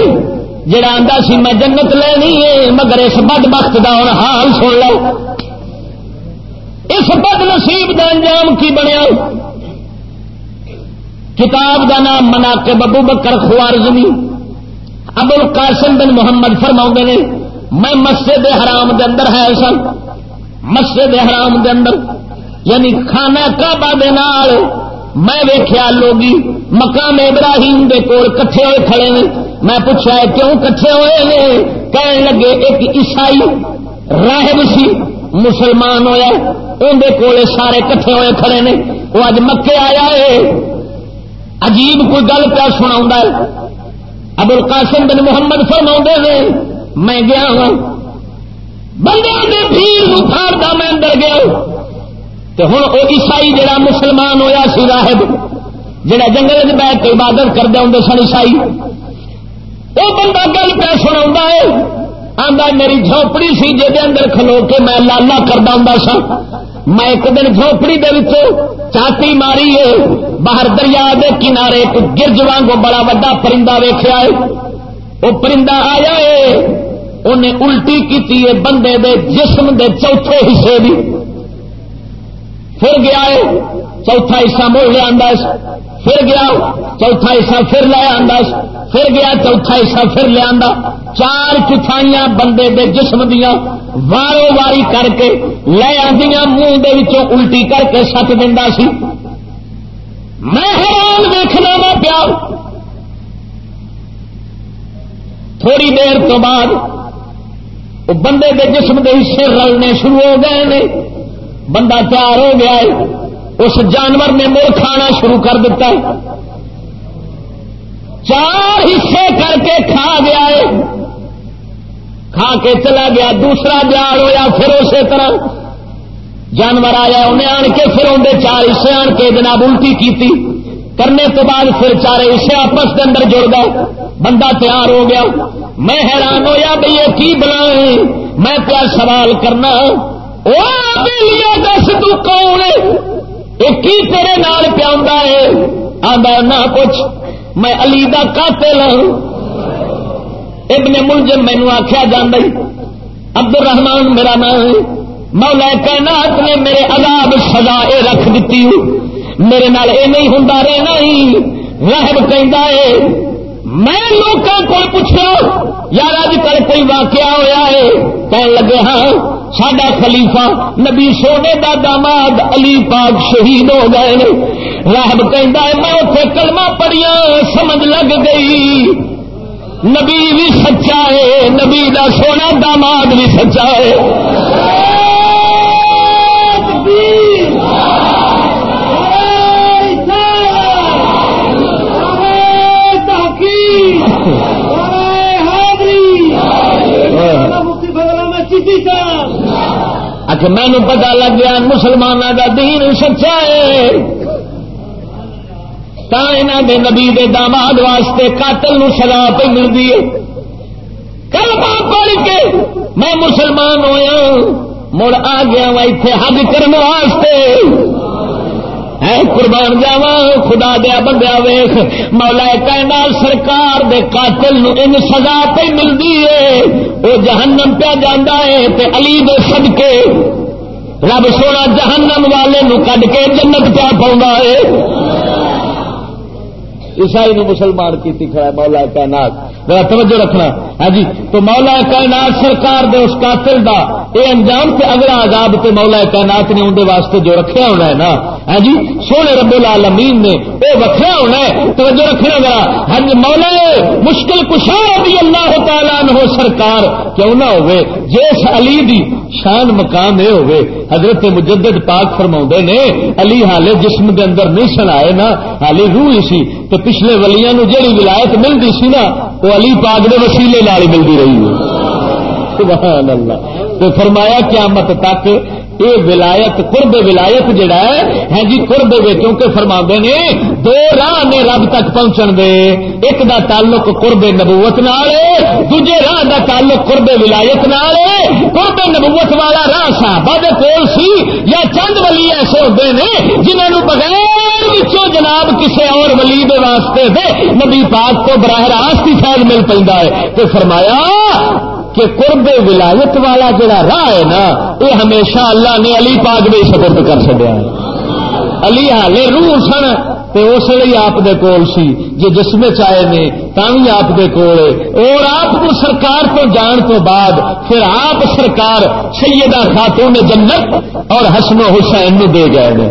جڑا آتا سی میں جنت لینی ہے مگر اس بد بخت کا ہوں حال سن لو۔ اس بد نصیب کا انجام کی بنیا؟ کتاب کا نام منا کے ببو بکر خوار زمین ابل قاسم بن محمد فرما نے، میں مسجد حرام دے اندر ہے سن۔ مسجد حرام دے اندر یعنی کھانا کعبہ دے نال میں ویخیا لوگی، مقام ابراہیم دے کول کٹھے ہوئے کھڑے نے میں پوچھا کیوں کٹھے ہوئے نے؟ کہنے لگے ایک عیسائی راہب سی، مسلمان ہوا اندر کول سارے کٹھے ہوئے کھڑے نے۔ وہ اج مکے آیا ہے۔ عجیب کوئی گل پہ سنا ابو القاسم بن محمد فرما نے، میں گیا ہوں بندے نے بھیڑ پھاڑتا میں اندر گیا تو ہوں وہ عیسائی جڑا مسلمان ہویا سی راہب جڑا جنگل بیٹھ کے عبادت کردے ہوں سن عیسائی۔ وہ بندہ گل پہ سنا ہے آدھا میری جھونپڑی سی جی اندر کھلو کے میں لالا کردا ہوں سا۔ میں ایک دن جھونپڑی دے چاٹی ماری ہے، باہر دریا دے کنارے گرج وانگو بڑا وا پرندہ ویخیا ہے۔ وہ پرندہ آیا ہے انہیں الٹی کی بندے دے جسم دے چوتھے حصے بھی پھر گیا ہے، چوتھا حصہ مڑ لیا پھر گیا چوتھا حصہ پھر لے آ پھر گیا چوتھا حصہ پھر لیا چار چوتھائیاں بندے دے جسم دیا وارو واری کر کے لے آدیا منہ دے الٹی کر کے سٹ دینا سی۔ میں حیران دیکھنا وا پیا۔ تھوڑی دیر تو بعد وہ بندے دے جسم دے حصے رلنے شروع ہو گئے نے۔ بندہ تیار ہو گیا ہے۔ اس جانور نے مڑ کھانا شروع کر دیتا ہے۔ چار حصے کر کے کھا گیا ہے۔ کھا کے چلا گیا، دوسرا بیار ہوا پھر اسی طرح۔ جانور آیا، انہیں آن کے پھر اندر چار حصے آن کے جناب الٹی کی کرنے تو بعد پھر چار حصے آپس کے اندر جڑ گئے۔ بندہ تیار ہو گیا۔ میں حیران ہوا بھائی یہ کی بنا میں کیا سوال کرنا؟ دس کون ایک ہی تیرے نال پیا ہے؟ آدھا نہ کچھ میں علی دا قاتل ہوں ابن ملزم مینو آخیا جانا عبد الرحمان میرا نام ہے۔ مولا کائنات نے میرے عذاب سزا اے رکھ دیتی میرے نال اے نہیں ہوں رہنا ہی۔ رحم کہ میں لوگوں کو پوچھا، یار اج کل کوئی واقعہ ہوا ہے? کہنے لگے ہاں سڈا خلیفہ نبی سونے دا داماد علی پاک شہید ہو گئے راہب کہ میں اتنے کلمہ پڑیا سمجھ لگ گئی. نبی بھی سچا ہے، نبی دا سونا داماد بھی سچا ہے۔ اچھا مینو پتا لگ گیا مسلمانوں کا دین سچا ہے۔ دے نبی دے داماد واسطے قاتل نو سزا پہ ملتی ہے۔ کل پڑھ کے میں مسلمان ہوا مڑ آ گیا وا اتنے حج کرنے واسطے۔ اے قربان جاوا خدا دیا بندیا ویخ مولا کہنا سرکار دے قاتل نو ان سزا پہ ملتی ہے وہ جہنم پہ جانا ہے تے علی دے سد کے رب سونا جہنم والے نو کڈ کے جنت پہ پاؤں ہے عیسائی نے مسلمان کی کھڑا مولا کائنات۔ میرا توجہ رکھنا۔ ہے ہاں جی تو مولا کائنات سرکار دے اس قاتل دا اے انجام تے اگلا عذاب تے مولا کائنات نے اندر واسطے جو رکھیا ہونا ہے نا۔ ہاں جی سونے رب العالمین نے او وکھیا ہونا ہے۔ توجہ رکھنا ذرا۔ ہاں جی مولا مشکل کشا رضی اللہ تعالیٰ عنہ سرکار، کیوں نہ ہوئے جس علی دی شان مقام اے ہوئے۔ حضرت مجدد پاک فرما نے، علی حالے جسم دے اندر نہیں سنائے نا حالی روح ہی سی۔ تو پچھلے ولیاں نو جیڑی ولایت ملتی سی نا وہ علی پاک دے وسیلے لال ملتی رہی ہے۔ سبحان اللہ۔ تو فرمایا قیامت تک یہ ولایت، قرب ولایت جڑا ہے ہے جی قرب کیونکہ فرما نے دو راہ نے رب تک پہنچن دے۔ ایک دا تعلق قرب نبوت نال دوجے راہ دا تعلق قرب ولایت نال قرب نبوت والا راہ صاحب کول سی یا چند ولی ایسے ہوتے ہیں جنہوں بغیر وچوں جناب کسی اور ولی دے واسطے دے نبی پاک تو براہ راست ہی فیض مل پہ ہے۔ تو فرمایا کہ قرب ولایت والا جڑا راہ ہے نا یہ ہمیشہ اللہ نے علی پاک دے سپرد کر چڑیا علی حالے روح سن، تے اس لیے آپ دے کول سی جی جسم چائے نے بھی آپ دے کول اور آپ کو سرکار کو جان تو بعد، پھر آپ سرکار سیدہ خاتون جنت اور حسن و حسین دے گئے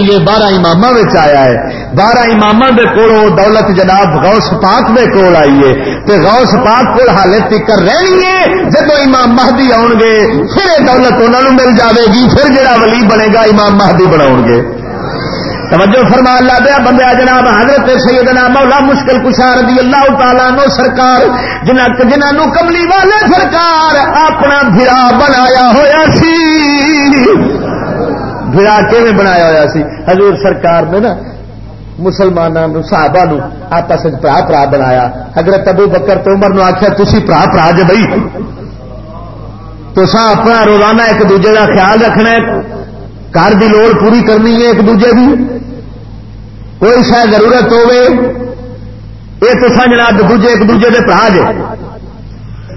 یہ بارہ امام آیا ہے۔ بارہ امام دے کول دولت جناب غوث پاک دے کول آئیے تے غوث پاک کول حالت تکر رہنی ہے جب امام مہدی آؤ گے، پھر یہ دولت انہوں مل جاوے گی، پھر جڑا ولی بنے گا امام مہدی بنا گے۔ توجہ فرما اللہ دیا بندے جناب، حضرت سیدنا مولا مشکل کشار رضی اللہ تعالیٰ نو سرکار جنہوں کملی والے سرکار اپنا بھرا بنایا ہوا سی۔ بڑا کیون بنایا ہوا سی۔ حضور سرکار نے نا مسلمانوں صحابہ نو آپس برا برا بنایا۔ حضرت ابو بکر تو عمر نو آخیا تھی برا برا جی بھائی؟ تو سا اپنا روزانہ ایک دوجے کا خیال رکھنا ہے۔ گھر کی لوڑ پوری کرنی ہے ایک دوجے کی کوئی شاید ضرورت ہوے یہ تو جناب دوجے ایک دوجے کے برا جے۔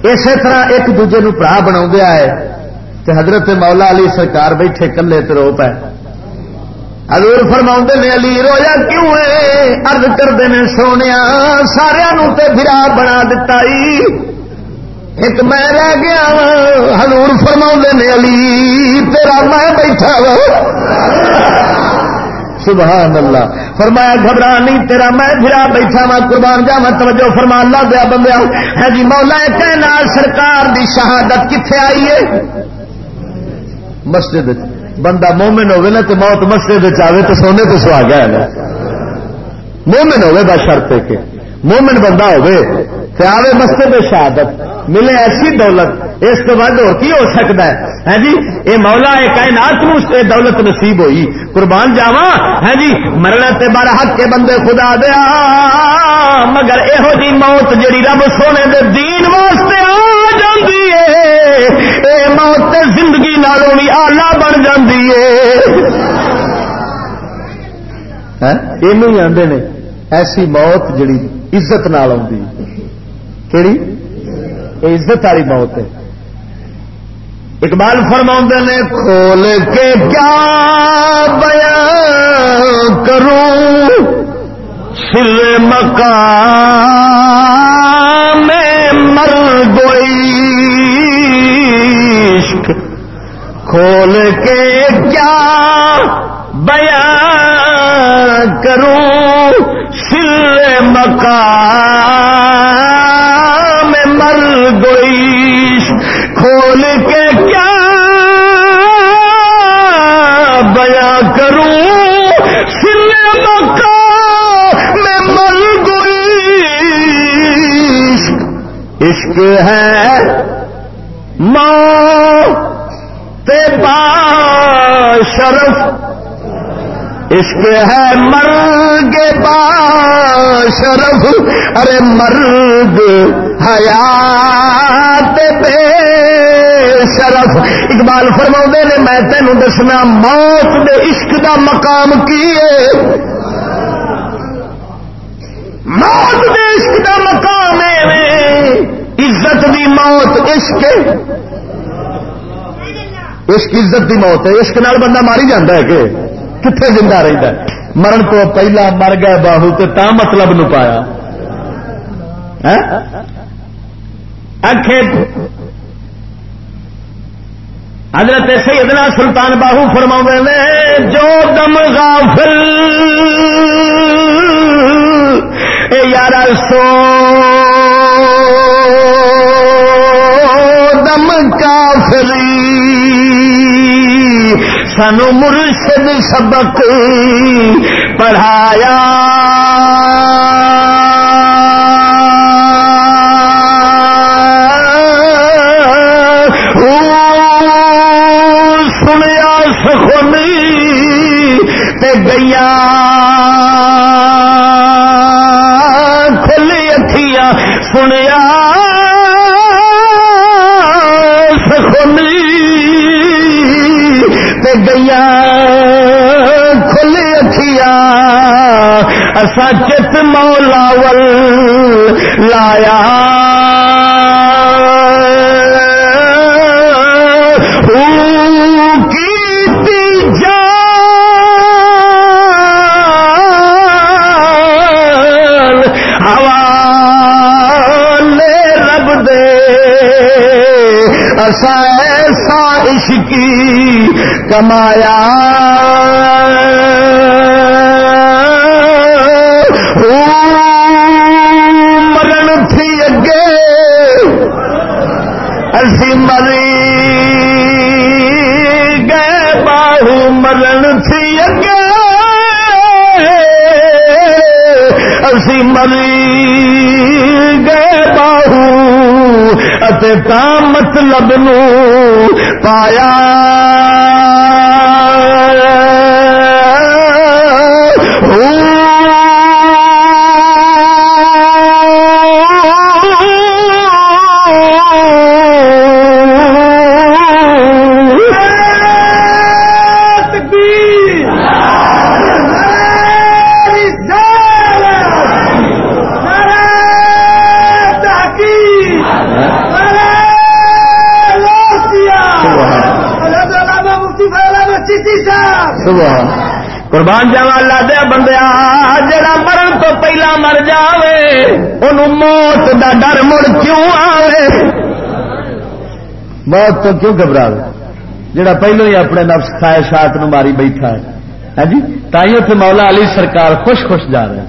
اسی طرح ایک دوجے نو برا بنا ہے تو حضرت مولا علی سرکار بیٹھے کلے تو رو پے۔ حضور فرما نے، علی، رویا کیوں ہے؟ ارد کرتے ہیں سونے سارا برا بنا دتا ایک میں رہ گیا ہزور فرما نے، علی، تیرا میں بیٹھا وا سبحان اللہ۔ فرمایا، گھبرا نہیں، تیرا میں پھرا بیٹھا وا قربان جا میں توجہ فرما۔ اللہ دیا بندیا ہے ہاں جی مولا کہنا، سرکار دی شہادت کتنے آئی ہے؟ مسجد بندہ مومن ہوگی نا تو موت مسجد آئے تو سونے تو سوا گیا مومن ہوگی بس شرط کے مومن بندہ ہوگی تو آئے مسجد شہادت، ملے ایسی دولت، اس کے بعد اور کی ہو سکتا ہے؟ ہے جی یہ مولا یہ کائنات نو دولت نصیب ہوئی۔ قربان جاوا ہے ہاں جی مرنا تے بار حق کے بندے خدا دیا۔ مگر یہو جی موت جڑی رب سونے دے دین واسطے آ جاندی ہے اے موت تے زندگی نالوں بھی آلہ بن جاندی ہے یہ آدھے نے، ایسی موت جڑی عزت نال آئی کہڑی عزت والی موت ہے۔ اقبال فرما نے، کھول کے کیا بیان کروں؟ سر مکان میں مر گئی کھول کے کیا بیان کروں سر مکان میں مر گئی، کھول کے کیا بیا کروں؟ میں مل گئی۔ عشق ہے ماں با شرف۔ عشق ہے مرگ با شرف ارے مرگ حیات بے شرف۔ اقبال فرما نے، میں تینوں دسنا، موت دے عشق دا مقام کی موت دے عشق دا مقام ہے عزت دی موت عشق۔ عشق عزت دی موت ہے۔ عشق نال بندہ ماری جاتا ہے کہ؟ کتنے زندہ رہتا ہے؟ مرن تو پہلا مر گیا باہو تو تا مطلب نو پایا۔ ہاں؟ حضرت سیدنا سلطان باہو فرما نے، جو دم غافل، اے یار سو۔ دم کافری۔ سانو مرشد سبق پڑھایا۔ گیا کھلی اکھیا سنیا۔ گئی کھل اکھیا اسا چت مولا ول لایا۔ ایسا عشقی کمایا۔ مرن تھی اگے۔ اسی مری گئے، باہو مرن تھی اگے۔ اسی مری گئے، باہو تا مطلب نو پایا۔ قربان جاوا اللہ دیا بندیا جڑا مرن تو پہلا مر جائے ان موت دا ڈر مڑ کیوں آوے؟ موت تو کیوں گھبرا جڑا پہلو ہی اپنے نفس خواہشات نو ماری بیٹھا ہے۔ ہاں جی؟ تھی اتنے مولا علی سرکار خوش خوش جا رہا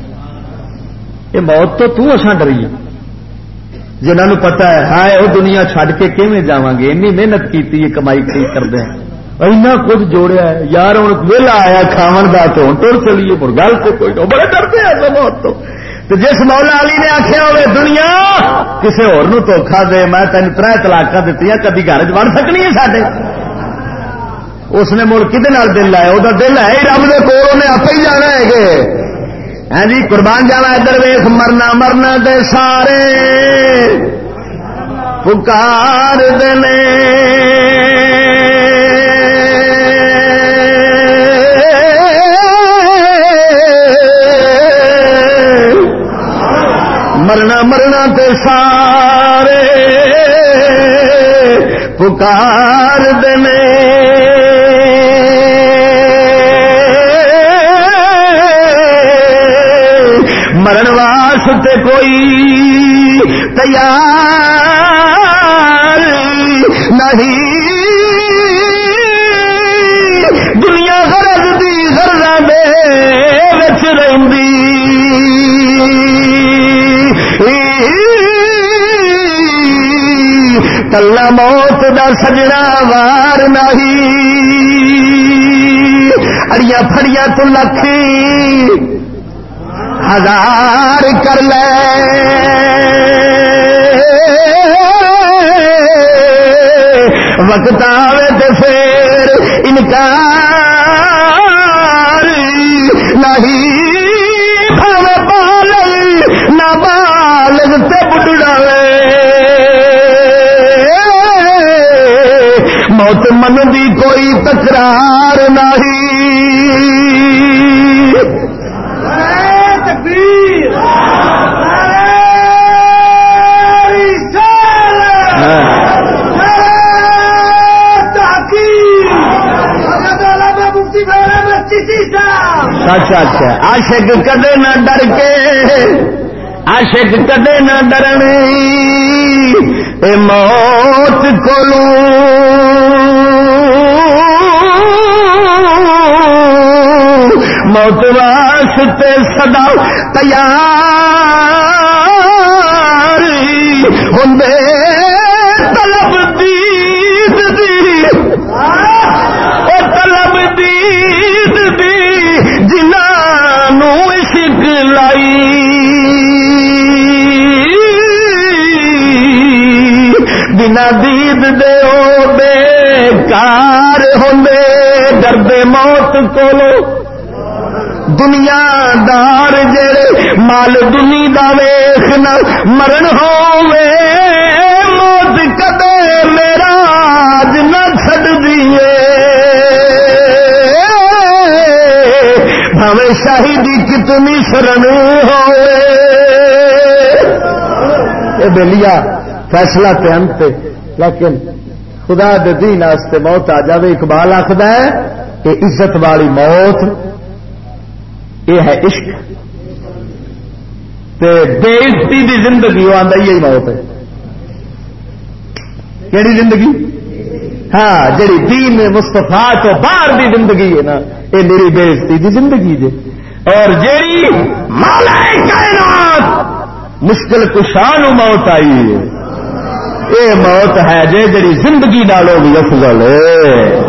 یہ موت تو تو اساں ڈریے جنہوں پتا ہے، ہائے وہ دنیا چھڈ کے کیون جا گے؟ اینی محنت کی کمائی کرتے ہیں۔ اینا کچھ جوڑیا ہے۔ یار، ہوں ویلا آیا کھاون کا تو ہوں ٹر چلیے مر گل تو کوئی نہ بڑے ڈرتے ہیں موت تو۔ تو جس مولا علی نے آخیا ہوئے، دنیا کسی اور دھوکھا دے، میں تین تر تلاک دیتی کدی گھر چ سکنی ہے سارے اس نے مڑ کھے دل لایا؟ وہ دل ہے رب کے کول انہیں آپ ہی جانا ہے کہ۔ ہاں جی قربان جانا ادھر ویخ مرنا مرنا دے سارے۔ پکار دے مرنا مرنا تے سارے پکار دنے مرن واسطے کوئی تیار نہیں۔ دنیا غرض دی غرض دے بچ رہی دا سجنا وار نہیں اڑیا فڑیا تو لکھ ہزار کر لے۔ وقت آئے تو پھر انکار نہیں من دی کوئی تکرار نہیں۔ اچھا اچھا۔ آشک کدے نہ ڈر کے، عاشق کدے نہ ڈرنی۔ اے موت کو موت واسطے سدا تیار ہوں طلب دید دی۔ او طلب دید دی جنہوں عشق لائی۔ بنا دید دے او بے کار ہوں درد موت کولو۔ دنیا دار جڑے مال دنی دا ویخنا مرن ہوے موت کدے میرا نہ چڈ دیے بھاوے شاہی کتنی شرم بلیا، فیصلہ انت لیکن خدا دین واسطے موت آ جائے اقبال آخد ہے کہ عزت والی موت یہ ہے عشق۔ بےزتی دی زندگی، وہ آدھا یہی موت ہے۔ کہڑی زندگی؟ ہاں جی دین مستفا تو باہر دی زندگی ہے نا یہ میری بےزتی دی زندگی جی اور جیڑی مالا کائنات، مشکل کشان موت آئی ہے۔ یہ موت ہے جی جی زندگی نالوں بھی افضل ہے۔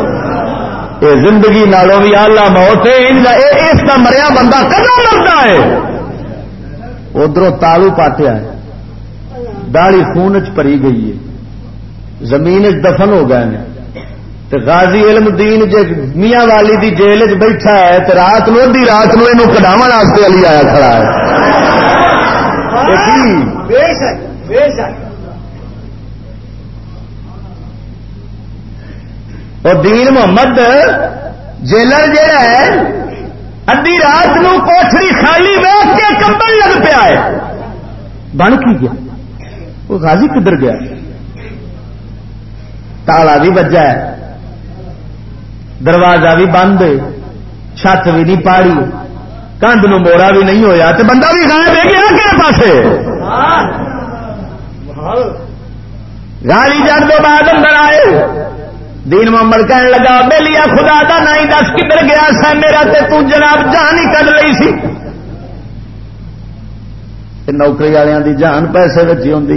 یہ زندگی نالوں بھی آلہ موت ہے اس کا مریا بندہ کدو مرتا ہے؟ ادھر تالو پاٹیا ہے۔ داڑی خون چ پری گئی ہے۔ زمین دفن ہو گئے ہیں۔ غازی علم دین جے میاں والی دی جیل چ بیٹھا ہے تو رات نو ادی رات نو یہ کٹاو واسطے علی آیا کھڑا ہے۔ اور دین محمد جیلر جہا ہے ادی رات نو کوٹری خالی ویس کے کمبل لگ پیا ہے بن کی گیا وہ غازی کدھر گیا تالا بھی بجا ہے دروازہ بھی بند چھت بھی نہیں پاڑی کندھ نو موڑا بھی نہیں ہویا تو بندہ بھی غائب ہے گیا کہڑے پاسے گاڑی جان دو بعد اندر آئے دین محمد کہنے لگا، بے لیا خدا دا نہیں دس کدھر گیا سا، میرا تے تو جناب جان ہی کر لی سی. نوکری والوں دی جان پیسے بچی ہوں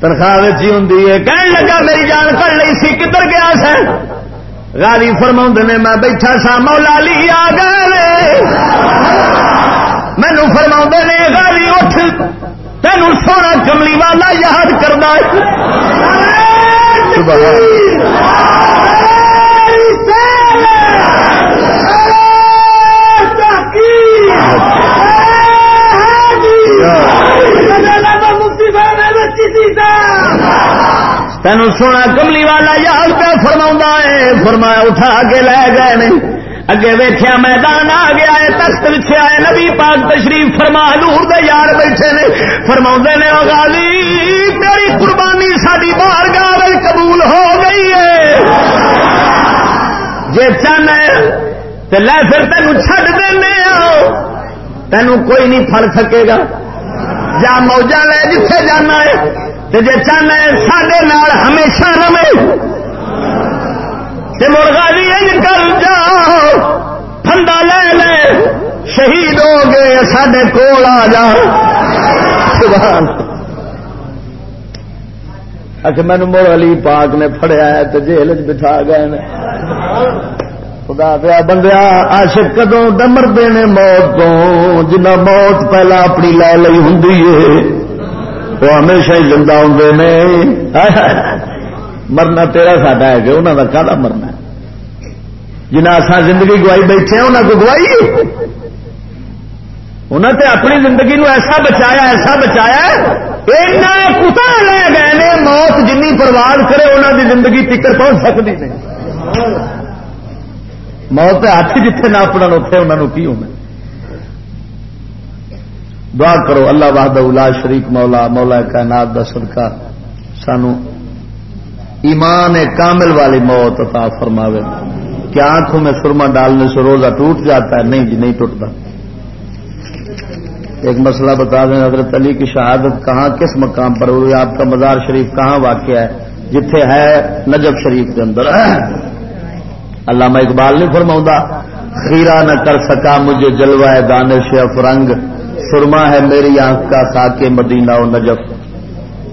تنخواہ بچی ہوں کہنے لگا، میری جان کر لی سی، کدھر گیا سر گالی فرما نے، میں بیٹھا سا، مولا لی آ گئے مینو فرما نے گالی اٹھ تین سونا کملی والا یاد کرنا تین سونا کملی والا یاد پہ فرما ہے۔ فرمایا اٹھا کے لے گئے نہیں۔ اگے ویخیا میدان آ گیا ہے، تخت پچھے آئے، نبی پاک تشریف فرما نور دے یار بیٹھے نے فرما نے غازی، میری قربانی ساری بار گاہ قبول ہو گئی ہے۔ جی چاہنا تو لے پھر تین چڈ دینا تینوں کوئی نہیں پڑ سکے گا۔ جا موجہ لے، جتھے جانا ہے جی چاہنا سڈے ہمیشہ رہے۔ مرغا بھی کر جاؤ ٹھنڈا لے لے، شہید ہو گئے سڈے کول آ جا۔ اچھا مینو مڑ علی پاک نے فڑیا ہے تو جیل چ بٹھا گئے خدا پیا بندیا آشک کدوں ڈمر نے موت تو؟ جنہ موت پہلا اپنی لے لی ہوں وہ ہمیشہ ہی زندہ ہوں نے۔ مرنا تیرا ساڈا ہے کہ انہوں کا کا مرنا؟ جنہیں اصا زندگی گوائی بیٹھے ہیں انہوں کو گوائی انہوں نے اپنی زندگی نو ایسا بچایا ایسا بچایا کتا لے گئے نے، موت جن پرواد کرے انہوں کی زندگی تکر پہنچ سکتی نہیں۔ موت ہاتھ جتنے نہ اپنا اتنے انہوں کی ہونا۔ دعا کرو، اللہ وحد الا شریک مولا مولا کائنات دا صدقہ سانو ایمان کامل والی موت عطا فرماوے۔ کیا آنکھوں میں سرما ڈالنے سے روزہ ٹوٹ جاتا ہے؟ نہیں جی نہیں ٹوٹتا۔ ایک مسئلہ بتا دیں، حضرت علی کی شہادت کہاں، کس مقام پر؟ ہوئی آپ کا مزار شریف کہاں واقع ہے؟ جتھے ہے نجب شریف کے اندر۔ [CLEARS THROAT] علامہ اقبال نہیں فرما خیرہ نہ کر سکا مجھے جلوہ دانش افرنگ۔ سرما ہے میری آنکھ کا خاک مدینہ و نجف۔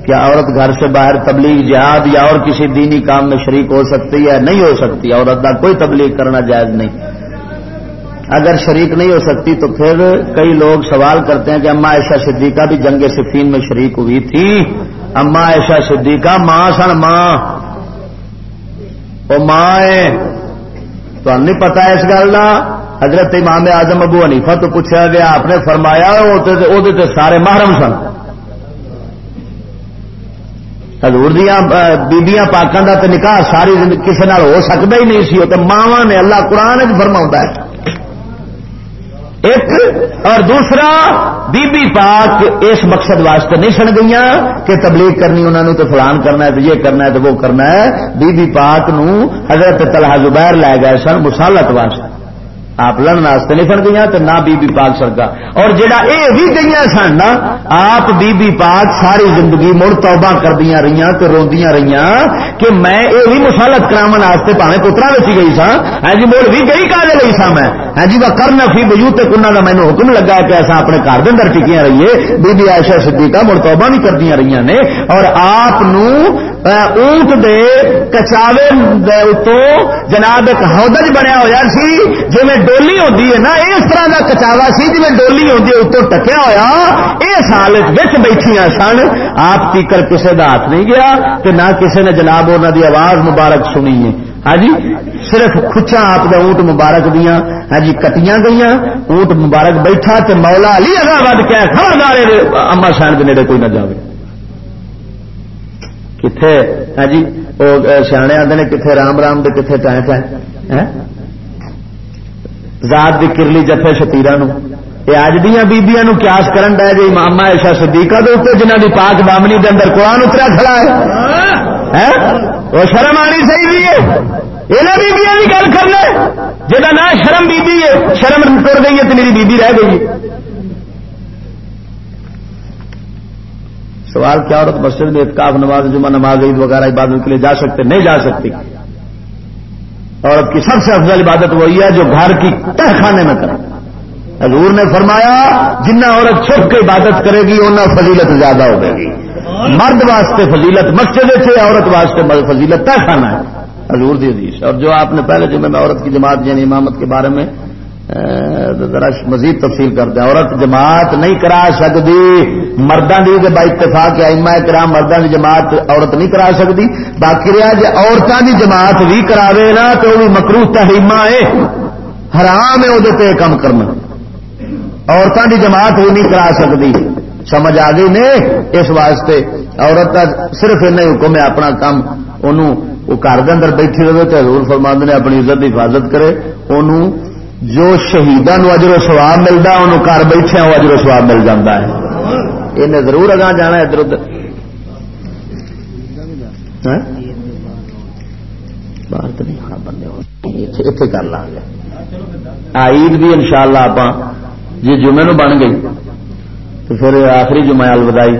کیا عورت گھر سے باہر تبلیغ جہاد یا اور کسی دینی کام میں شریک ہو سکتی ہے؟ نہیں ہو سکتی، عورت کا کوئی تبلیغ کرنا جائز نہیں۔ اگر شریک نہیں ہو سکتی تو پھر کئی لوگ سوال کرتے ہیں کہ اما عائشہ صدیقہ بھی جنگ صفین میں شریک ہوئی تھی۔ اما عائشہ صدیقہ ماں سن ماں۔ وہ ماں ہے۔ تو ہم نہیں پتا اس گل کا حضرت امام اعظم ابو حنیفہ تو پوچھا گیا، آپ نے فرمایا سارے محرم سن۔ ہزور دیا بیبیاں پاکوں کا تو نکاح ساری کسی ہو سکتا ہی نہیں سی تو ماوا نے اللہ قرآن فرما ہے ایک اور دوسرا بی بی پاک اس مقصد واسطے نہیں سن گئی کہ تبلیغ کرنی انہوں نے تو فلان کرنا ہے تو یہ کرنا ہے تو وہ کرنا ہے بی بی پاک نو حضرت طلحہ زبیر لے گئے سن مسالت واسطے آپ لڑن واسطے نہیں سن گئی تو نہ بی بی پاک سرکار اور جڑا اے بھی گئی سن نا، آپ بی بی پاک ساری زندگی مڑ توبہ کردیا رہی تو روندیاں رہی کہ میں اے بھی مسالت کرا واسطے پاوے پترا بچی گئی سا ہاں جی مڑ بھی گئی کا گئی سا میں۔ ہاں جی وہ کرنا فی بجو تے کنہ کا مینو حکم لگا کہ ایسا اپنے گھر کے اندر ٹکیاں رہیے۔ بی بی عائشہ صدیقہ مڑ توبہ بھی کردیا رہی نے۔ اور آپ اونٹ دے کچاوے اتو جناب ایک ہودج بنیا ہوا سی جی میں ڈولی ہوتی ہے نا اس طرح کا کچاوا سی جی ڈولی ہوتی ہے اتو ٹکیا ہوا یہ سال بیٹھیا سن آپ تیکر کسی کا ہاتھ نہیں گیا کہ نہ کسی نے جناب انہوں کی آواز مبارک سنی ہے ہاں جی صرف کچا آپ کا اونٹ مبارک دیا ہاں جی کٹیاں گئی اونٹ مبارک بیٹھا تو مولا علی اگا ود کیا خبردار اما سین کے نیڑے کوئی نہ جائے کتنے ہاں جی وہ سیانے آتے ہیں کتنے رام رام دے کتنے ٹائم ٹائم ذات دی کرلی جفے شتیرا یہ اج دیا بیبیا کیاس کرن ڈے جی ماما ایشا صدیقہ دے اتنے جنہ دی پاک بامنی دے اندر قرآن اترا کھڑا ہے۔ وہ شرم آنی چاہیے یہاں بیبیا کی گل کر لے جا نہ شرم بیبی ہے شرم تر گئی ہے تو میری بیبی رہ گئی سوال کیا عورت مسجد میں اتکاف نماز جمعہ نماز عید وغیرہ عبادت کے لیے جا سکتے؟ نہیں جا سکتی۔ عورت کی سب سے افضل عبادت وہی ہے جو گھر کی تہ خانے میں کرے۔ حضور نے فرمایا، جنہ عورت چھپ کے عبادت کرے گی اتنا فضیلت زیادہ ہوگی گی۔ مرد واسطے فضیلت مسجد سے، عورت واسطے فضیلت تہ خانہ ہے۔ حضور دی حدیث اور جو آپ نے پہلے جمعے میں عورت کی جماعت یعنی امامت کے بارے میں ذرا مزید تفصیل کرتے ہیں عورت جماعت نہیں کرا سکتی۔ مردوں کی با اتفاق اما کرا مردوں کی جماعت عورت نہیں کرا سکتی۔ باقی رہا جی عورتوں کی جماعت بھی کراوے نا تو وہ مکرو تحریما ہے۔ حرام ہے وہ کام کرنا۔ عورتوں کی جماعت بھی نہیں کرا سکتی۔ سمجھ آ گئی نے؟ اس واسطے عورت کا صرف ای حکم ہے اپنا کام انہوں وہ گھر کے اندر بیٹھی رہے تو حضور فرمند نے اپنی عزت کی حفاظت کرے۔ انہوں جو شہیدان اجر و سواب ملتا انہوں گھر بیٹھے وہ اجر و سواب مل جاتا ہے۔ یہ ضرور اگاں جانا ادھر ادھر۔ ہاں؟ باہر تو نہیں ہاں بندے اچھا، اتنے کر لیں گے۔ عید بھی ان شاء اللہ آپ جی جمعے نو بن گئی۔ تو پھر آخری جمعہ الودائی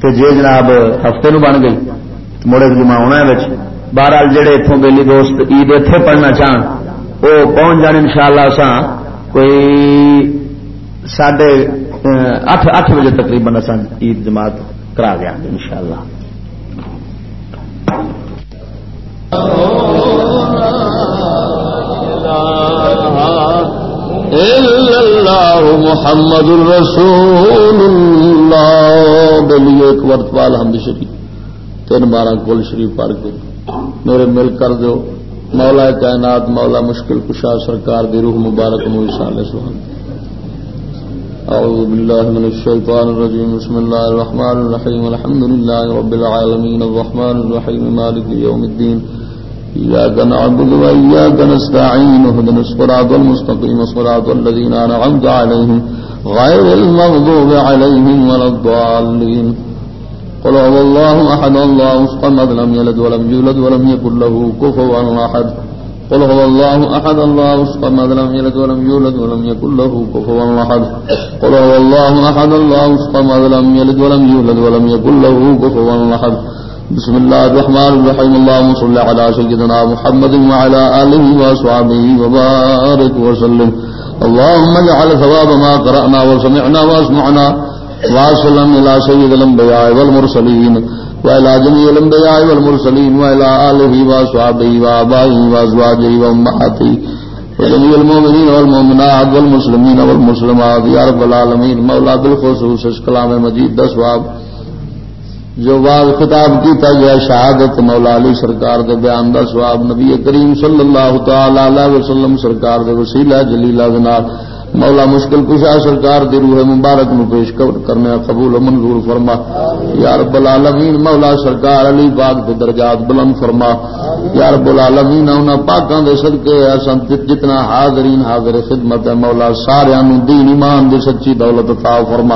تو جی جناب ہفتے نو بن گئی۔ مڑے جمعہ ہونا ہے بہرحال جہے اتوں بیلی دوست عید اتے پڑھنا چاہن وہ پہنچ جان ان شاء اللہ اصا کوئی ساڑھے اٹھ اٹھ بجے تقریباً اصا عید جماعت کرا گیا ہاں ان شاء اللہ محمد الرسول اللہ۔ بلیے ایک ورتوال ہم شریف۔ تین بارہ کل شریف پڑھ میرے مل کر دو مولا کائنات، مولا مشکل کشا سرکار دی روح مبارک مو سال سہان أعوذ بالله من الشيطان الرجيم بسم الله الرحمن الرحيم الحمد لله رب العالمين الرحمن الرحيم مالك يوم الدين إياك نعبد وإياك نستعين اهدنا الصراط المستقيم صراط الذين أنعمت عليهم غير المغضوب عليهم ولا الضالين قل هو الله أحد، الله الصمد، لم يلد ولم يولد ولم يكن له كفوا أحد. قل هو الله أحد، الله الصمد، لم يلد ولم يولد ولم يكن له كفوا أحد. قل هو الله أحد، الله الصمد، لم يلد ولم يولد ولم يكن له كفوا أحد. بسم الله الرحمن الرحيم، اللهم صل على سيدنا محمد وعلى آله وأصحابه وبارك وسلم. اللهم اجعل ثواب ما قرأنا وسمعنا واسمعنا واسلم الى سيد الانبياء والمرسلين والى جميع الانبياء والمرسلين والى اله واصحابه وابائه وازواجه وامهاته وجميع المؤمنين والمؤمنات والمسلمين والمسلمات. يا رب العالمين مولا بالخصوص اس کلام مجید دا ثواب جو بعد خطاب کیتا گیا شہادت مولا علی سرکار دے بیان دا ثواب نبی کریم صلی اللہ تعالی علیہ وسلم سرکار دے وسیلہ جلیلہ دے نال مولا مشکل کشا سرکار دی روح مبارک نو پیش کرنے قبول و منظور فرما۔ یا رب العالمین، مولا سرکار علی باغ دے درجات بلند فرما۔ یا رب العالمین، انہاں پاکاں دے صدقے اساں جتنا حاضرین حاضر خدمت ہے، مولا سارے نو دین ایمان دی سچی دولت عطا فرما۔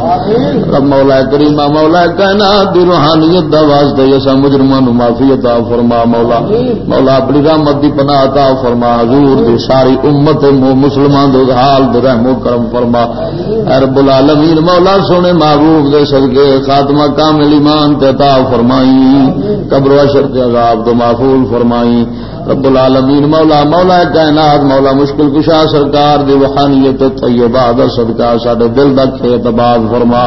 رب مولا کریم مولا کائنات دی روحانیت دا واسطے اساں مجرماں نو معافی عطا فرما، مولا۔ مولا اپنی رحمت دی پناہ عطا فرما، حضور دی ساری امت مسلمان دے حال دے رحم کرم فرما۔ رب العالمین، مولا سونے محبوب دے صدقے، خاتمہ کامل ایمان تے عطا فرمائی، قبر و شرط عذاب تو محفوظ فرمائی۔ رب العالمین، مولا مولا کائنات، مولا مشکل کشا سرکار دی وحانیت طیبہ دا صدقہ ساڈے دل دا کھیت آباد فرما،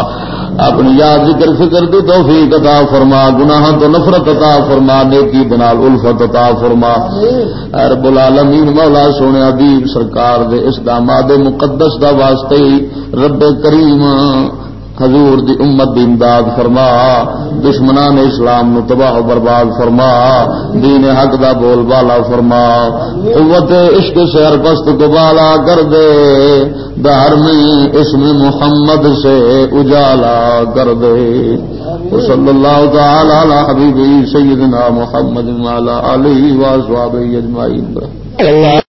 اپنی یاد، ذکر، فکر دی توفیق عطا فرما گناہ تو نفرت عطا فرما، نیکی دنال الفت عطا فرما۔ رب العالمین، مولا سونے ادیب سرکار دے اس داماد مقدس دا واسطے رب کریم حضور دی امت دی امداد فرما، دشمنان اسلام نو تباہ برباد فرما، دین حق دا بول بالا فرما۔ قوت عشق سے ہر پست کو بالا کر دے دار میں اسم محمد سے اجالا کر دے۔ صلی اللہ تعالی علی حبیبی سیدنا محمد وعلی آلہ و اصحابہ اجمعین۔